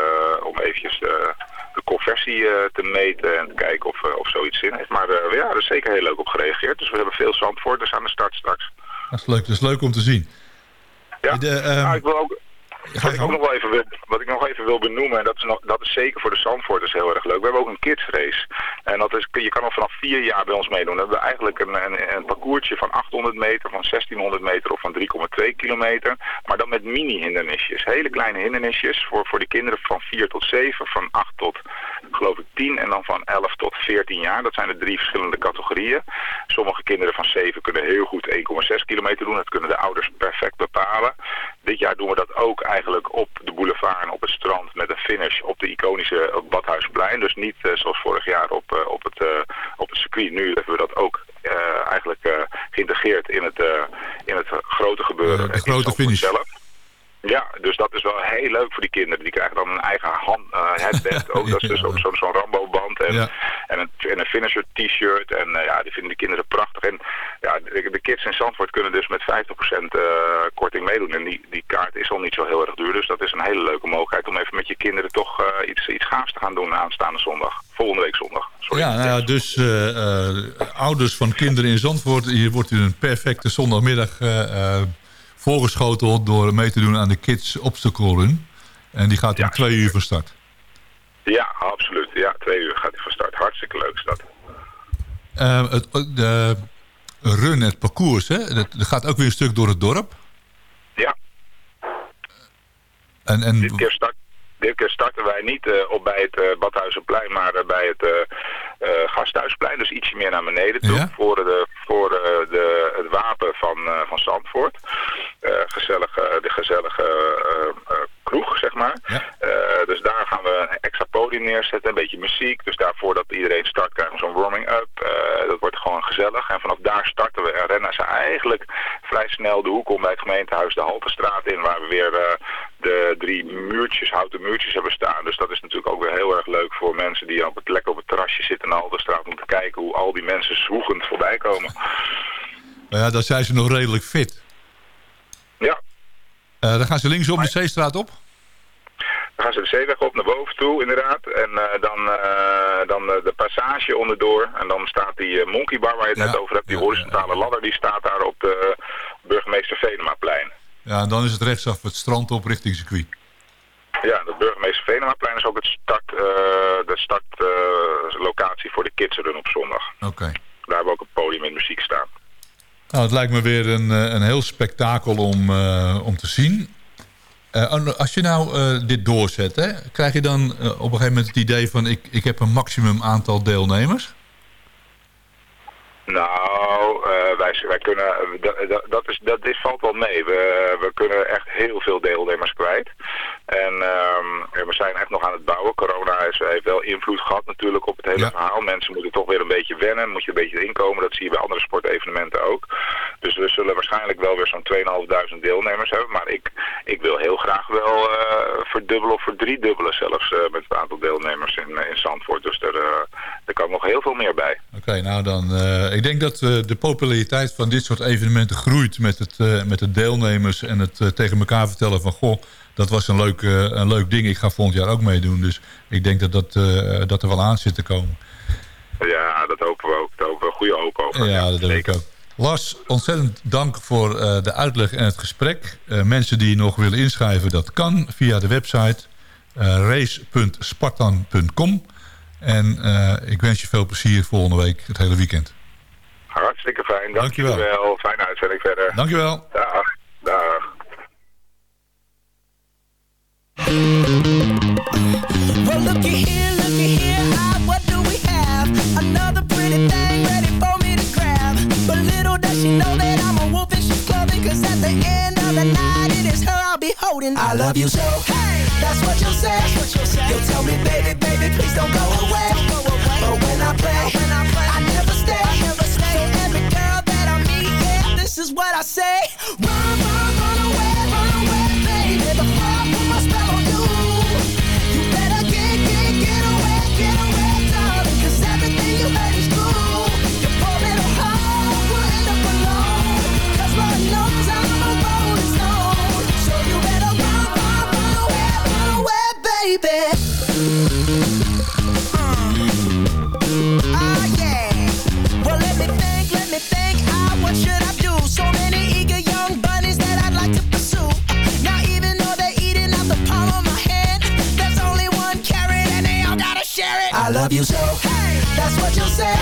om eventjes de, de conversie te meten en te kijken of, of zoiets zin heeft. Maar ja, er is zeker heel leuk op gereageerd. Dus we hebben veel zandvoorters aan de start straks. Dat is leuk, dat is leuk om te zien. Ja, de, um... nou, ik wil ook... Wat ik, ook nog wel even wil, wat ik nog even wil benoemen, en dat is, nog, dat is zeker voor de Zandvoorters heel erg leuk. We hebben ook een kidsrace. En dat is, je kan al vanaf vier jaar bij ons meedoen. We hebben eigenlijk een, een, een parcoursje van 800 meter, van 1600 meter of van 3,2 kilometer. Maar dan met mini-hindernisjes. Hele kleine hindernisjes voor, voor de kinderen van 4 tot 7, van 8 tot geloof ik 10 en dan van 11 tot 14 jaar. Dat zijn de drie verschillende categorieën. Sommige kinderen van 7 kunnen heel goed 1,6 kilometer doen. Dat kunnen de ouders perfect bepalen. Dit jaar doen we dat ook eigenlijk op de boulevard en op het strand met een finish op de iconische Badhuisplein. Dus niet eh, zoals vorig jaar op, eh, op, het, eh, op het circuit. Nu hebben we dat ook eigenlijk geïntegreerd in het, in het grote gebeuren. De grote finish. Zelf. Ja, dus dat is wel heel leuk voor die kinderen. Die krijgen dan een eigen hand, eh, headband. Ook dat is dus ook zo'n zo'n Rambo-band. En, Ja. en een, en een finisher t-shirt. En eh, ja, die vinden de kinderen prachtig. En ja, de, de kids in Zandvoort kunnen dus met 50% eh, korting meedoen. En die, die kaart is al niet zo heel erg duur. Dus dat is een hele leuke mogelijkheid om even met je kinderen toch iets, iets gaafs te gaan doen aanstaande zondag. Volgende week zondag. Sorry. Ja, nou ja, dus ouders van kinderen in Zandvoort... hier wordt u een perfecte zondagmiddag voorgeschoteld... door mee te doen aan de Kids Obstacle Run. En die gaat om Ja, twee uur van start. Ja, absoluut. Ja, twee uur gaat hij van start. Hartstikke leuk is dat. Eh, het, de run, het parcours, hè, dat, dat gaat ook weer een stuk door het dorp. Ja, En, en, Dit keer, start, dit keer starten wij niet eh, op bij het eh, Badhuizenplein, maar eh, bij het eh, eh, Gasthuisplein. Dus ietsje meer naar beneden toe. Ja. Voor, de, voor eh, de, het wapen van, eh, van Zandvoort. Eh, gezellige, de gezellige eh, eh, kroeg, zeg maar. Ja. Eh, dus daar gaan we een extra podium neerzetten. Een beetje muziek. Dus daarvoor dat iedereen start krijgen we zo'n warming-up. Eh, dat wordt gewoon gezellig. En vanaf daar starten we en rennen ze eigenlijk vrij snel de hoek om bij het gemeentehuis de Haltestraat in. Waar we weer eh, de drie muurtjes, houten muurtjes hebben staan. Dus dat is natuurlijk ook weer heel erg leuk voor mensen die op het, lekker op het terrasje zitten in de Haltestraat. Om te kijken hoe al die mensen zwoegend voorbij komen. nou ja, dan zijn ze nog redelijk fit. Ja, Eh, dan gaan ze linksom de Zeestraat op. Dan gaan ze de zeeweg op naar boven toe, inderdaad. En eh, dan, eh, dan de passage onderdoor. En dan staat die monkey bar waar je het Ja, net over hebt. Die ja, horizontale ladder, die staat daar op de burgemeester Venemaplein. Ja, en dan is het rechtsaf het strand op richting circuit. Ja, de burgemeester Venemaplein is ook het start, eh, de startlocatie voor de kidsrun op zondag. Oké. Daar hebben we ook een podium met muziek staan. Nou, het lijkt me weer een, eh, een heel spektakel om, eh, om te zien. Eh, als je nou eh, dit doorzet, hè, krijg je dan op een gegeven moment het idee van... Ik, ik heb een maximum aantal deelnemers? Nou, eh, wij, wij kunnen, dat, dat, dat, is, dat is, valt wel mee. We, we kunnen echt heel veel deelnemers kwijt. En ehm, ja, we zijn echt nog aan het bouwen. Corona is, heeft wel invloed gehad natuurlijk op het hele Ja. verhaal. Mensen moeten toch weer een beetje wennen, moet je een beetje inkomen. Dat zie je bij andere sportevenementen ook. Dus we zullen waarschijnlijk wel weer zo'n 2.500 deelnemers hebben. Maar ik, ik wil heel graag wel eh, verdubbelen of verdriedubbelen zelfs eh, met het aantal deelnemers in, in Zandvoort. Dus er, eh, er kan nog heel veel meer bij. Oké, nou dan... eh, ik denk dat eh, de populariteit van dit soort evenementen groeit... met, het, eh, met de deelnemers en het eh, tegen elkaar vertellen van... goh, dat was een leuk, een leuk ding, ik ga volgend jaar ook meedoen. Dus ik denk dat, dat, dat er wel aan zit te komen. Ja, dat hopen we ook. Daar hopen we goede hoop over. Ja, dat denk ik ook. Lars, ontzettend dank voor de uitleg en het gesprek. Eh, mensen die nog willen inschrijven, dat kan via de website race.spartan.com. En ik wens je veel plezier volgende week, het hele weekend. Hartstikke fijn. Dankjewel. Dankjewel. Fijne uitzending verder. Dankjewel. Dag. Dag. Well, looky here, looky here, ah, what do we have? Another pretty thing ready for me to grab. But little does she know that I'm a wolf in sheep's clothing. Cause at the end of the night, it is her I'll be holding. I love you so, hey, that's what you'll say. That's what you'll say. You'll tell me, baby, baby, please don't go away. Don't go away. But when I play, when I play, this is what I say. I love you so. Hey, that's what you'll say.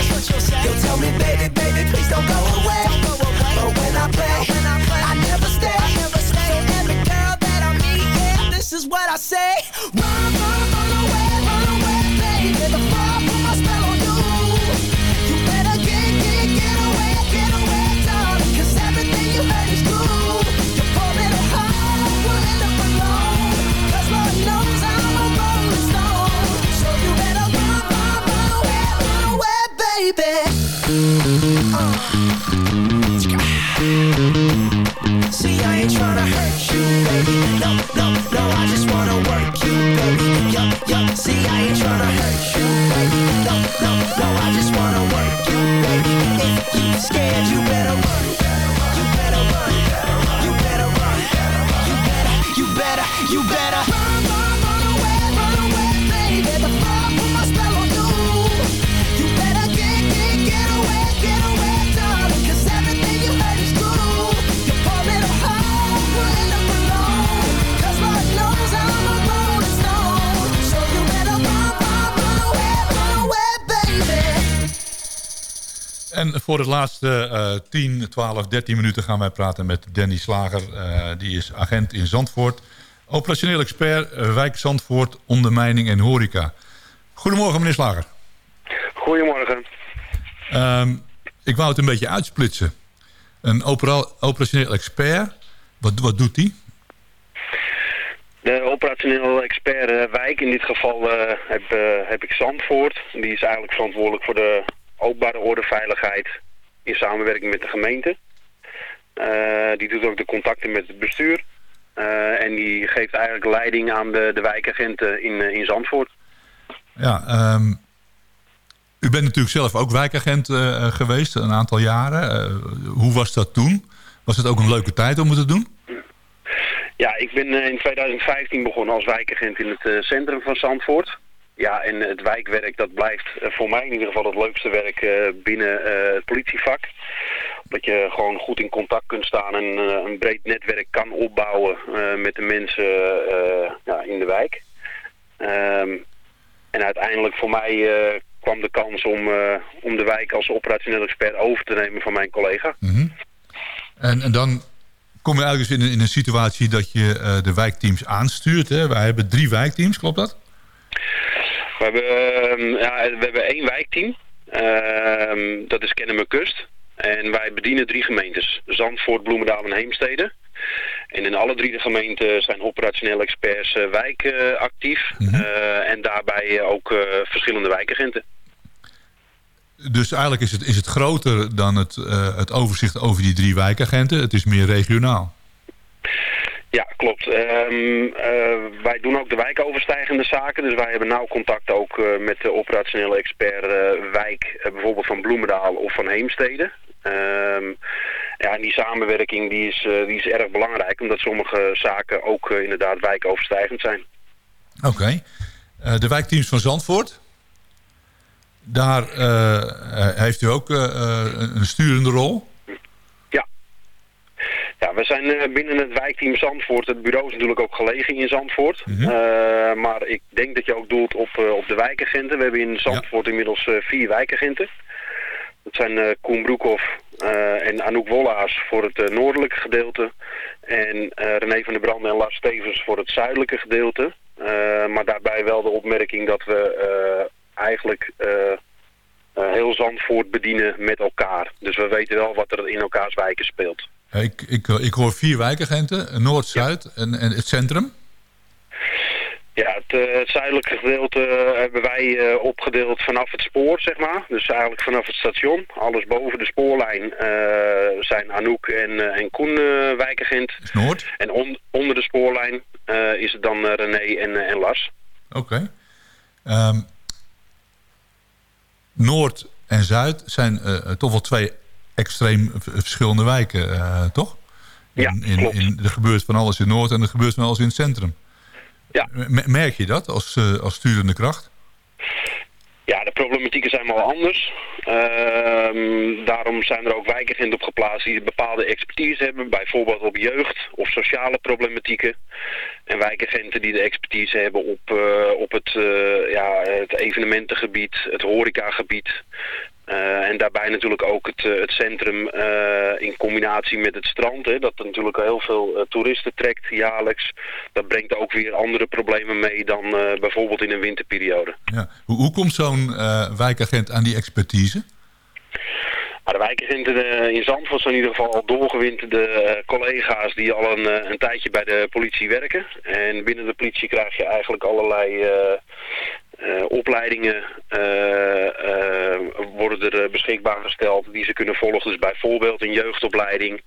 You'll tell me, baby, baby, please don't go away. But when I play, I never stay. So every girl that I meet, yeah, this is what I say. Run, run, voor de laatste eh 10, 12, 13 minuten gaan wij praten met Danny Slager. Eh, die is agent in Zandvoort. Operationeel expert eh, wijk Zandvoort, ondermijning en horeca. Goedemorgen meneer Slager. Goedemorgen. Ehm, ik wou het een beetje uitsplitsen. Een opera- operationeel expert, wat, wat doet die? De operationeel expert eh, wijk, in dit geval heb, heb ik Zandvoort. Die is eigenlijk verantwoordelijk voor de openbare orde veiligheid in samenwerking met de gemeente. Eh, die doet ook de contacten met het bestuur. Eh, en die geeft eigenlijk leiding aan de, de wijkagenten in, eh, in Zandvoort. Ja, ehm, u bent natuurlijk zelf ook wijkagent geweest, een aantal jaren. Hoe was dat toen? Was het ook een leuke tijd om het te doen? Ja, ik ben in 2015 begonnen als wijkagent in het centrum van Zandvoort. Ja, en het wijkwerk dat blijft eh, voor mij in ieder geval het leukste werk eh, binnen eh, het politievak. Dat je gewoon goed in contact kunt staan en een breed netwerk kan opbouwen met de mensen ja, in de wijk. Ehm, en uiteindelijk voor mij kwam de kans om, om de wijk als operationeel expert over te nemen van mijn collega. En, en dan kom je eigenlijk in, in een situatie dat je de wijkteams aanstuurt. Hè? Wij hebben drie wijkteams, klopt dat? We hebben, ehm, ja, we hebben één wijkteam. Ehm, dat is Kennemer Kust. En wij bedienen drie gemeentes. Zandvoort, Bloemendaal en Heemstede. En in alle drie de gemeenten zijn operationele experts wijk eh, actief. Eh, en daarbij eh, ook verschillende wijkagenten. Dus eigenlijk is het, is het groter dan het, het overzicht over die drie wijkagenten. Het is meer regionaal. Ja, klopt. Ehm, eh, wij doen ook de wijkoverstijgende zaken. Dus wij hebben nauw contact ook eh, met de operationele expert eh, wijk, bijvoorbeeld van Bloemendaal of van Heemstede. Ehm, ja, en die samenwerking die is, die is erg belangrijk, omdat sommige zaken ook inderdaad wijkoverstijgend zijn. Oké. De wijkteams van Zandvoort. Daar heeft u ook een sturende rol. Ja, we zijn eh, binnen het wijkteam Zandvoort. Het bureau is natuurlijk ook gelegen in Zandvoort. Eh, maar ik denk dat je ook doelt op, eh, op de wijkagenten. We hebben in Zandvoort inmiddels vier wijkagenten. Dat zijn Koen Broekhoff en Anouk Wollaars voor het noordelijke gedeelte. En René van der Branden en Lars Stevens voor het zuidelijke gedeelte. Maar daarbij wel de opmerking dat we eigenlijk heel Zandvoort bedienen met elkaar. Dus we weten wel wat er in elkaars wijken speelt. Ik, ik, ik hoor vier wijkagenten. Noord, Zuid en, en het centrum. Ja, het, eh, het zuidelijke gedeelte eh, hebben wij eh, opgedeeld vanaf het spoor, zeg maar. Dus eigenlijk vanaf het station. Alles boven de spoorlijn eh, zijn Anouk en, eh, en Koen eh wijkagent. Noord. En on- onder de spoorlijn eh, is het dan eh, René en, eh, en Lars. Oké. Ehm, Noord en Zuid zijn eh, toch wel twee extreem verschillende wijken, eh, toch? In, Ja, in, klopt. in, er gebeurt van alles in Noord en er gebeurt van alles in het centrum. Ja. Merk je dat als, eh, als sturende kracht? Ja, de problematieken zijn wel anders. Ehm, daarom zijn er ook wijkagenten op geplaatst die bepaalde expertise hebben. Bijvoorbeeld op jeugd of sociale problematieken. En wijkagenten die de expertise hebben op, eh, op het, uh, ja, het evenementengebied, het horecagebied. Uh, en daarbij natuurlijk ook het, het centrum in combinatie met het strand. Hè, dat natuurlijk heel veel toeristen trekt jaarlijks. Dat brengt ook weer andere problemen mee dan bijvoorbeeld in een winterperiode. Ja. Hoe, hoe komt zo'n wijkagent aan die expertise? Maar de wijkagenten in Zandvoort zijn in ieder geval al doorgewinterde collega's die al een, een tijdje bij de politie werken. En binnen de politie krijg je eigenlijk allerlei uh, opleidingen uh, worden er beschikbaar gesteld die ze kunnen volgen. Dus bijvoorbeeld een jeugdopleiding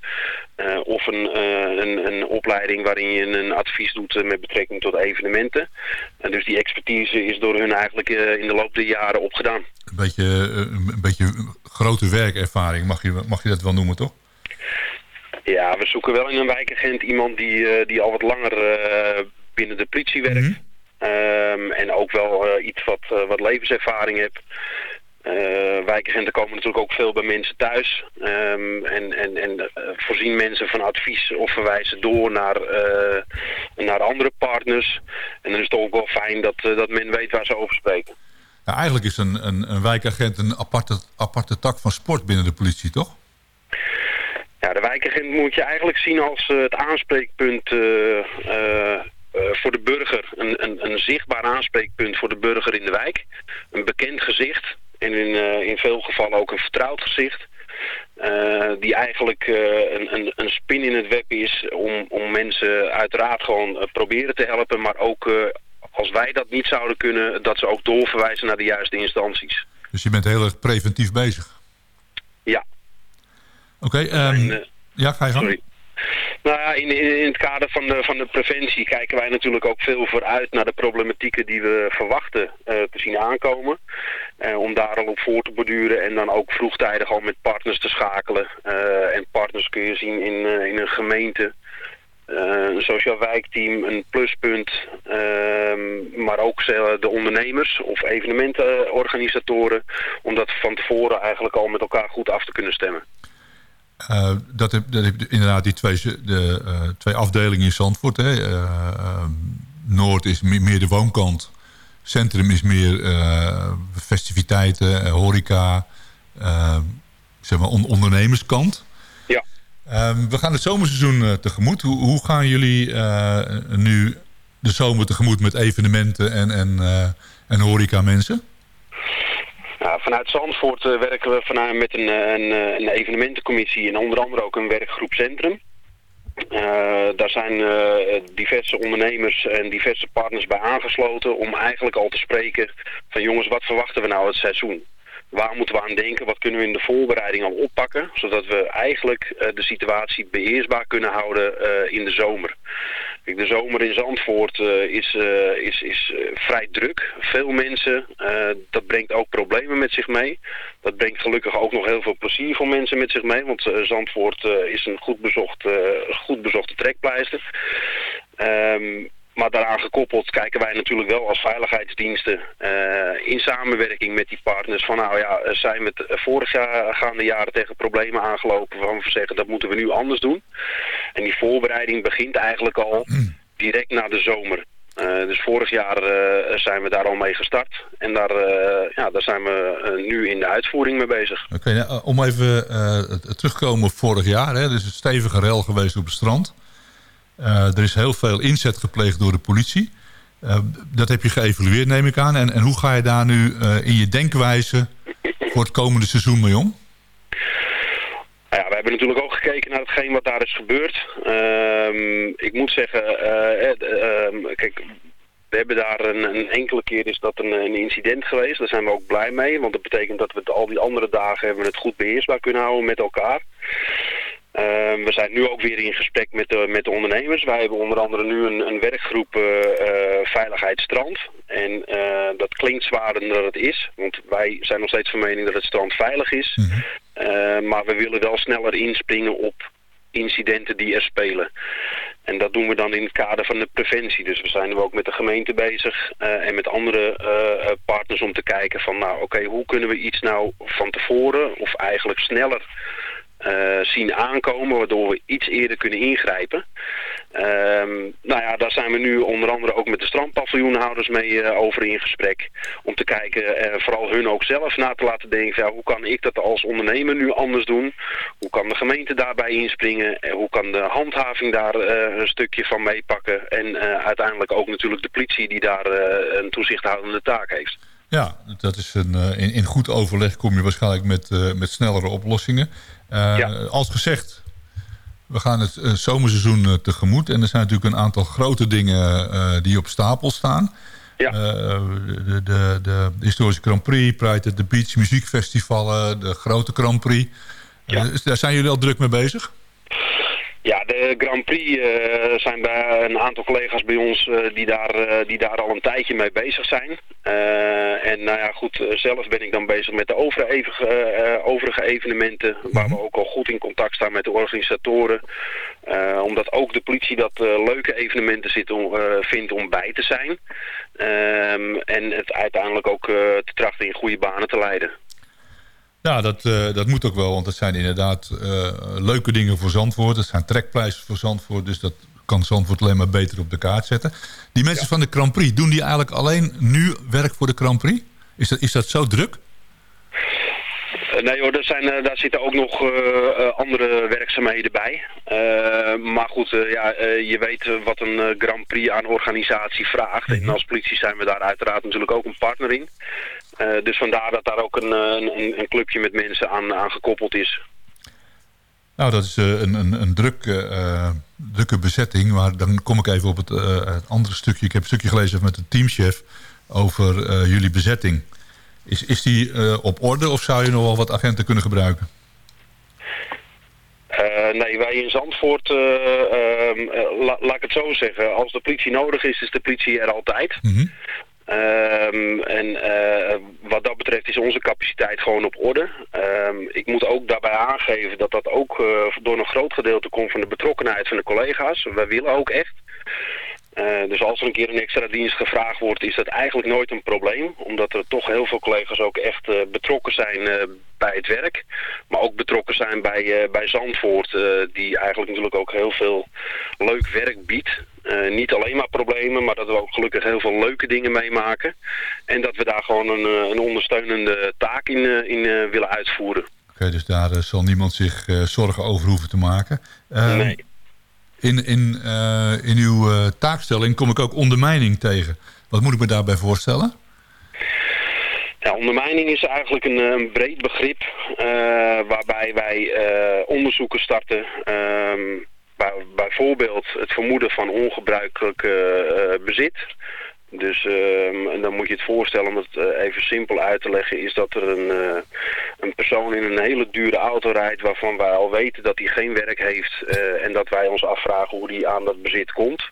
of een, een, een, opleiding waarin je een advies doet met betrekking tot evenementen. En dus die expertise is door hun eigenlijk in de loop der jaren opgedaan. Een beetje, een beetje grote werkervaring, mag je, mag je dat wel noemen, toch? Ja, we zoeken wel in een wijkagent iemand die, die al wat langer binnen de politie werkt. Mm -hmm. Um, en ook wel uh, iets wat, uh, wat levenservaring heeft. Uh, wijkagenten komen natuurlijk ook veel bij mensen thuis. Um, en en, en voorzien mensen van advies of verwijzen door naar, naar andere partners. En dan is het ook wel fijn dat, dat men weet waar ze over spreken. Ja, eigenlijk is een, een, een wijkagent een aparte, aparte tak van sport binnen de politie, toch? Ja, de wijkagent moet je eigenlijk zien als het aanspreekpunt voor de burger een, een, een, zichtbaar aanspreekpunt voor de burger in de wijk. Een bekend gezicht en in, uh, in veel gevallen ook een vertrouwd gezicht. Uh, die eigenlijk een, een, een, spin in het web is om, om mensen uiteraard gewoon proberen te helpen. Maar ook als wij dat niet zouden kunnen, dat ze ook doorverwijzen naar de juiste instanties. Dus je bent heel erg preventief bezig? Ja. Oké, okay, um, ja, ga je gang. Sorry. Nou ja, in, in, het kader van de, van de preventie kijken wij natuurlijk ook veel vooruit naar de problematieken die we verwachten uh, te zien aankomen. Uh, om daar al op voor te borduren en dan ook vroegtijdig al met partners te schakelen. Uh, en partners kun je zien in, in een gemeente. een sociaal wijkteam, een pluspunt, ehm, maar ook de ondernemers of evenementenorganisatoren, om dat van tevoren eigenlijk al met elkaar goed af te kunnen stemmen. Uh, dat, heb, dat heb inderdaad die twee, de, uh, twee afdelingen in Zandvoort. Hè. Uh, Noord is meer, meer, de woonkant. Centrum is meer festiviteiten, horeca, zeg maar on ondernemerskant. Ja. Ehm, we gaan het zomerseizoen tegemoet. Hoe, hoe gaan jullie nu de zomer tegemoet met evenementen en, en, en horeca mensen? Nou, vanuit Zandvoort uh, werken we vanuit met een, eh, een, eh, een, evenementencommissie en onder andere ook een werkgroep Centrum. Daar zijn diverse ondernemers en diverse partners bij aangesloten om eigenlijk al te spreken van jongens, wat verwachten we nou het seizoen? Waar moeten we aan denken? Wat kunnen we in de voorbereiding al oppakken? Zodat we eigenlijk de situatie beheersbaar kunnen houden in de zomer. De zomer in Zandvoort uh, is, uh, is, is uh, vrij druk. Veel mensen. dat brengt ook problemen met zich mee. Dat brengt gelukkig ook nog heel veel plezier voor mensen met zich mee. Want Zandvoort is een goed, bezocht, goed bezochte trekpleister. Um, maar daaraan gekoppeld kijken wij natuurlijk wel als veiligheidsdiensten uh, in samenwerking met die partners van nou ja, zijn we vorig jaar gaande jaren tegen problemen aangelopen waarvan we zeggen dat moeten we nu anders doen. En die voorbereiding begint eigenlijk al direct na de zomer. Dus vorig jaar zijn we daar al mee gestart. En daar, ja, daar zijn we nu in de uitvoering mee bezig. Oké, nou, om even terugkomen op vorig jaar. Hè, er is een stevige rel geweest op het strand. Uh, er is heel veel inzet gepleegd door de politie. Uh, dat heb je geëvalueerd, neem ik aan. En, en hoe ga je daar nu uh, in je denkwijze voor het komende seizoen mee om? Ja, we hebben natuurlijk ook gekeken naar hetgeen wat daar is gebeurd. Ehm, ik moet zeggen, ehm, kijk, we hebben daar een, een, enkele keer is dat een, een, incident geweest. Daar zijn we ook blij mee, want dat betekent dat we al die andere dagen hebben het goed beheersbaar kunnen houden met elkaar. Uh, we zijn nu ook weer in gesprek met de, met de ondernemers. Wij hebben onder andere nu een, een werkgroep uh, uh, Veiligheid Strand. En dat klinkt zwaarder dan het is. Want wij zijn nog steeds van mening dat het strand veilig is. Mm -hmm. maar we willen wel sneller inspringen op incidenten die er spelen. En dat doen we dan in het kader van de preventie. Dus we zijn nu ook met de gemeente bezig en met andere partners om te kijken van nou oké, hoe kunnen we iets nou van tevoren of eigenlijk sneller uh, zien aankomen, waardoor we iets eerder kunnen ingrijpen. Ehm, nou ja, daar zijn we nu onder andere ook met de strandpaviljoenhouders mee uh, over in gesprek. Om te kijken, uh, vooral hun ook zelf na te laten denken, ja, hoe kan ik dat als ondernemer nu anders doen? Hoe kan de gemeente daarbij inspringen? En hoe kan de handhaving daar een stukje van meepakken? En uiteindelijk ook natuurlijk de politie die daar een toezichthoudende taak heeft. Ja, dat is een, in, in goed overleg kom je waarschijnlijk met, met snellere oplossingen. Uh, Als gezegd, we gaan het uh, zomerseizoen uh, tegemoet. En er zijn natuurlijk een aantal grote dingen die op stapel staan. Ja. De, de, de, historische Grand Prix, Pride at the Beach, muziekfestivalen, de grote Grand Prix. Ja. daar zijn jullie al druk mee bezig? Ja, de Grand Prix uh, zijn bij een aantal collega's bij ons uh, die, daar, uh, die daar al een tijdje mee bezig zijn. en nou ja, goed, zelf ben ik dan bezig met de overige, overige evenementen, waar we ook al goed in contact staan met de organisatoren. omdat ook de politie dat leuke evenementen zit om, vindt om bij te zijn. Ehm, en het uiteindelijk ook te trachten in goede banen te leiden. Ja, dat, uh, dat moet ook wel, want het zijn inderdaad uh, leuke dingen voor Zandvoort. Het zijn trekpleisters voor Zandvoort, dus dat kan Zandvoort alleen maar beter op de kaart zetten. Die mensen ja. van de Grand Prix, doen die eigenlijk alleen nu werk voor de Grand Prix? Is dat, is dat zo druk? Uh, nee hoor, er zijn, daar zitten ook nog andere werkzaamheden bij. maar goed, ja, je weet wat een Grand Prix aan organisatie vraagt. En als politie zijn we daar uiteraard natuurlijk ook een partner in. Dus vandaar dat daar ook een, een, een clubje met mensen aan, aan gekoppeld is. Nou, dat is een, een, een druk, uh, drukke bezetting. Maar dan kom ik even op het, het, andere stukje. Ik heb een stukje gelezen met de teamchef over jullie bezetting. Is, is die op orde of zou je nog wel wat agenten kunnen gebruiken? nee, wij in Zandvoort, ehm, la, laat ik het zo zeggen. Als de politie nodig is, is de politie er altijd. Mm -hmm. Um, en uh, wat dat betreft is onze capaciteit gewoon op orde. Um, ik moet ook daarbij aangeven dat dat ook uh, door een groot gedeelte komt van de betrokkenheid van de collega's. Wij willen ook echt. Uh, dus als er een keer een extra dienst gevraagd wordt, is dat eigenlijk nooit een probleem. Omdat er toch heel veel collega's ook echt uh, betrokken zijn uh, bij het werk. Maar ook betrokken zijn bij, bij Zandvoort, die eigenlijk natuurlijk ook heel veel leuk werk biedt. niet alleen maar problemen, maar dat we ook gelukkig heel veel leuke dingen meemaken. En dat we daar gewoon een, een ondersteunende taak in, in willen uitvoeren. Oké, okay, dus daar zal niemand zich zorgen over hoeven te maken. Ehm, nee. In, in, uh, in uw uh, taakstelling kom ik ook ondermijning tegen. Wat moet ik me daarbij voorstellen? Ja, ondermijning is eigenlijk een, een breed begrip waarbij wij onderzoeken starten. Ehm, bij, bijvoorbeeld het vermoeden van ongebruikelijk bezit. Dus en dan moet je het voorstellen, om het uh, even simpel uit te leggen, is dat er een, uh, een persoon in een hele dure auto rijdt waarvan wij al weten dat hij geen werk heeft uh, en dat wij ons afvragen hoe die aan dat bezit komt.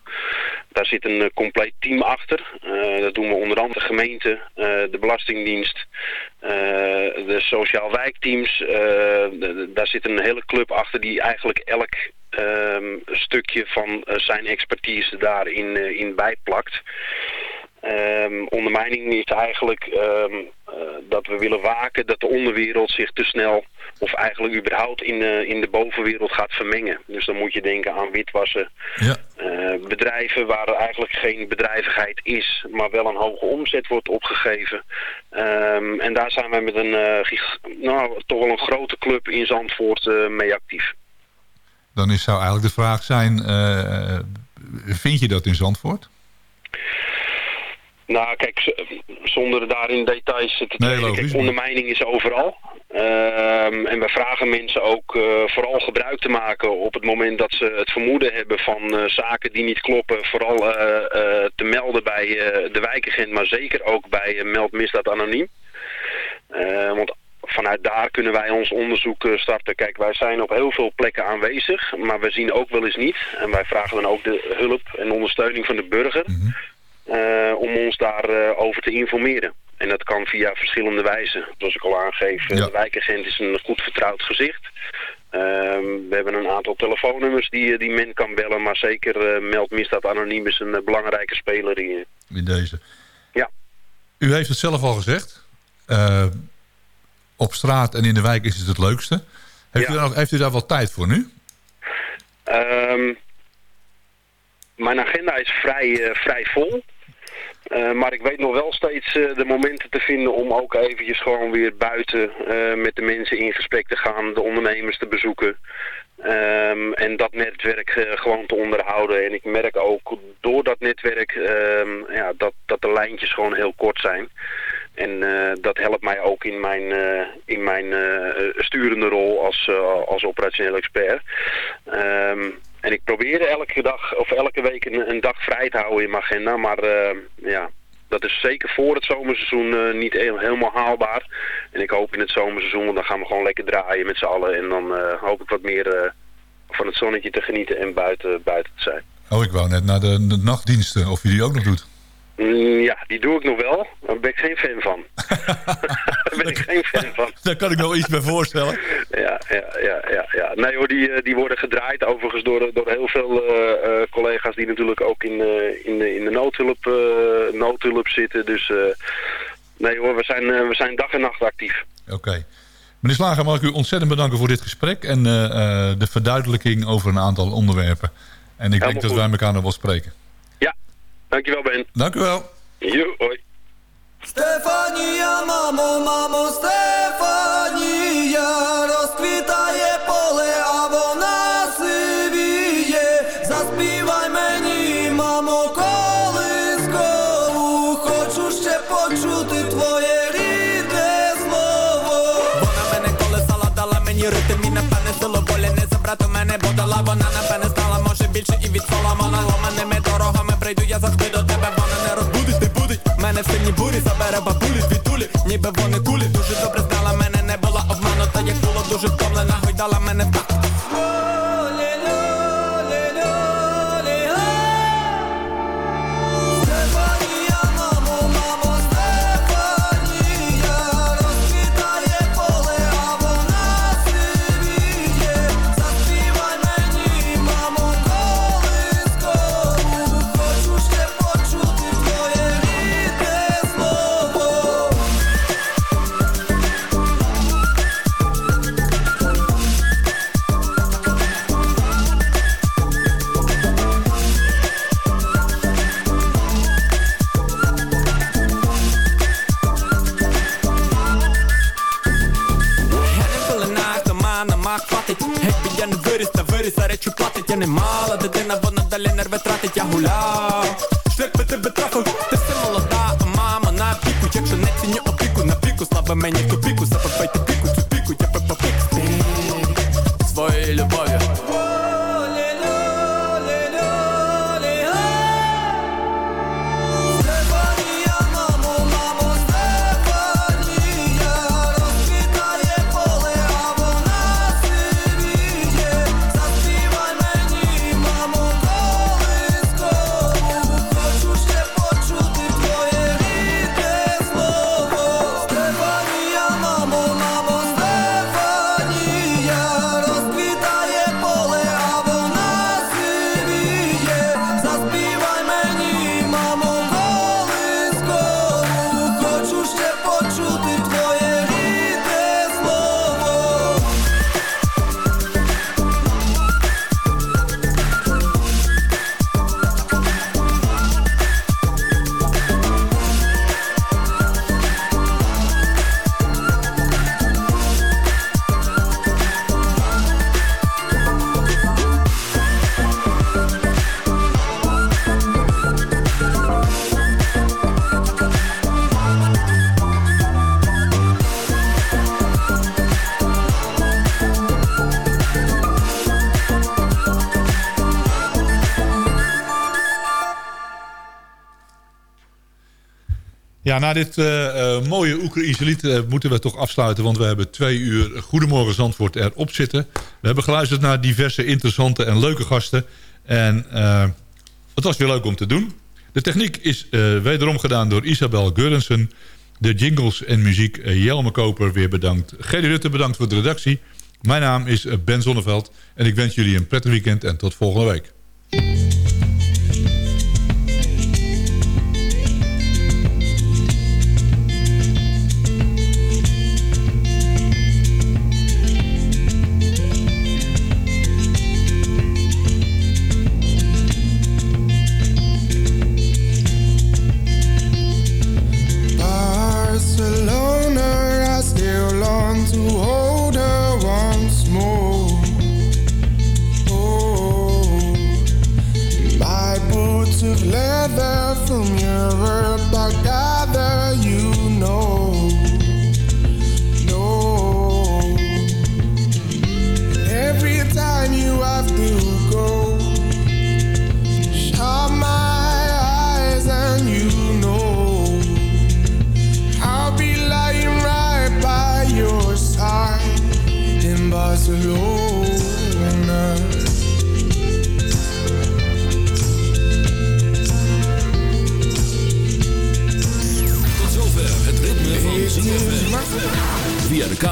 Daar zit een compleet team achter. dat doen we onder andere de gemeente, de Belastingdienst, de sociaal wijkteams. daar zit een hele club achter die eigenlijk elk um, stukje van zijn expertise daarin uh, in bijplakt. Um, ondermijning is eigenlijk um, uh, dat we willen waken dat de onderwereld zich te snel of eigenlijk überhaupt in de, in de bovenwereld gaat vermengen. Dus dan moet je denken aan witwassen. Ja. Uh, bedrijven waar er eigenlijk geen bedrijvigheid is, maar wel een hoge omzet wordt opgegeven. Um, en daar zijn wij met een uh, nou, toch wel een grote club in Zandvoort mee actief. Dan is, zou eigenlijk de vraag zijn, vind je dat in Zandvoort? Nou, kijk, zonder daar in details te treden. Nee, kijk, ondermijning is overal. Um, en we vragen mensen ook uh, vooral gebruik te maken op het moment dat ze het vermoeden hebben van uh, zaken die niet kloppen. Vooral uh, te melden bij de wijkagent, maar zeker ook bij Meld Misdaad Anoniem. want vanuit daar kunnen wij ons onderzoek starten. Kijk, wij zijn op heel veel plekken aanwezig, maar we zien ook wel eens niet. En wij vragen dan ook de hulp en ondersteuning van de burger... Mm -hmm. Uh, om ons daarover uh, over te informeren. En dat kan via verschillende wijzen. Zoals ik al aangeef, ja. de wijkagent is een goed vertrouwd gezicht. Ehm, we hebben een aantal telefoonnummers die, eh, die men kan bellen, maar zeker uh, Meld Misdaad Anoniem is een belangrijke speler hier. In deze. Ja. U heeft het zelf al gezegd. op straat en in de wijk is het het leukste. Heeft, u, daar, heeft u daar wel tijd voor nu? Ehm, mijn agenda is vrij, vrij vol. Uh, maar ik weet nog wel steeds uh, de momenten te vinden om ook eventjes gewoon weer buiten uh, met de mensen in gesprek te gaan, de ondernemers te bezoeken. Um, en dat netwerk gewoon te onderhouden. En ik merk ook door dat netwerk um, ja, dat, dat de lijntjes gewoon heel kort zijn. En dat helpt mij ook in mijn, in mijn sturende rol als, als operationeel expert. Um, en ik probeerde elke dag of elke week een, een dag vrij te houden in mijn agenda. Maar uh, ja, dat is zeker voor het zomerseizoen uh, niet helemaal haalbaar. En ik hoop in het zomerseizoen, dan gaan we gewoon lekker draaien met z'n allen. En dan uh, hoop ik wat meer van het zonnetje te genieten en buiten, buiten te zijn. Oh, ik wou net naar de, de nachtdiensten, of je die ook nog doet. Mm, ja, die doe ik nog wel. Daar ben ik geen fan van. Daar ben ik geen fan van. Daar kan ik nog iets bij voorstellen. Ja, ja, ja, ja, ja. Nee hoor, die, eh, die worden gedraaid overigens door, door heel veel uh, collega's die natuurlijk ook in, uh, in, de, in de noodhulp, noodhulp zitten. Dus nee hoor, we zijn, we zijn dag en nacht actief. Oké. Meneer Slager, mag ik u ontzettend bedanken voor dit gesprek en de verduidelijking over een aantal onderwerpen. En ik denk dat wij elkaar nog wel spreken. Dankjewel Ben. Dank u wel. Jo, hoi. Stefania, mamo, mamo, Stefania, розквітає поле, а вона сивіє. Заспівай мені, мамо, колискову, хочу ще почути твоє рідне слово. Вона мене колесала, дала мені ритм і напевне силу волі не забрати мене, бо дала вона напевне знала, може більше і від Соломона ломаними дорогами прийду я завжди до тебе, вона не розбудить, не будить Мене в сильній бурі забере бабулі звідулі Ніби вони кулі, дуже добре знала мене, не була обманута, як було дуже втомлена, гойдала мене так Tiene mala, detén, abonadale, nerve, trate, yahulao Ja, na dit eh, eh, mooie Oekraïnse lied eh, moeten we toch afsluiten... want we hebben twee uur Goedemorgen Zandvoort erop zitten. We hebben geluisterd naar diverse interessante en leuke gasten. En het was weer leuk om te doen. De techniek is wederom gedaan door Isabel Geurensen. De jingles en muziek Jelme Koper weer bedankt. Gerry Rutte bedankt voor de redactie. Mijn naam is Ben Zonneveld en ik wens jullie een prettig weekend en tot volgende week.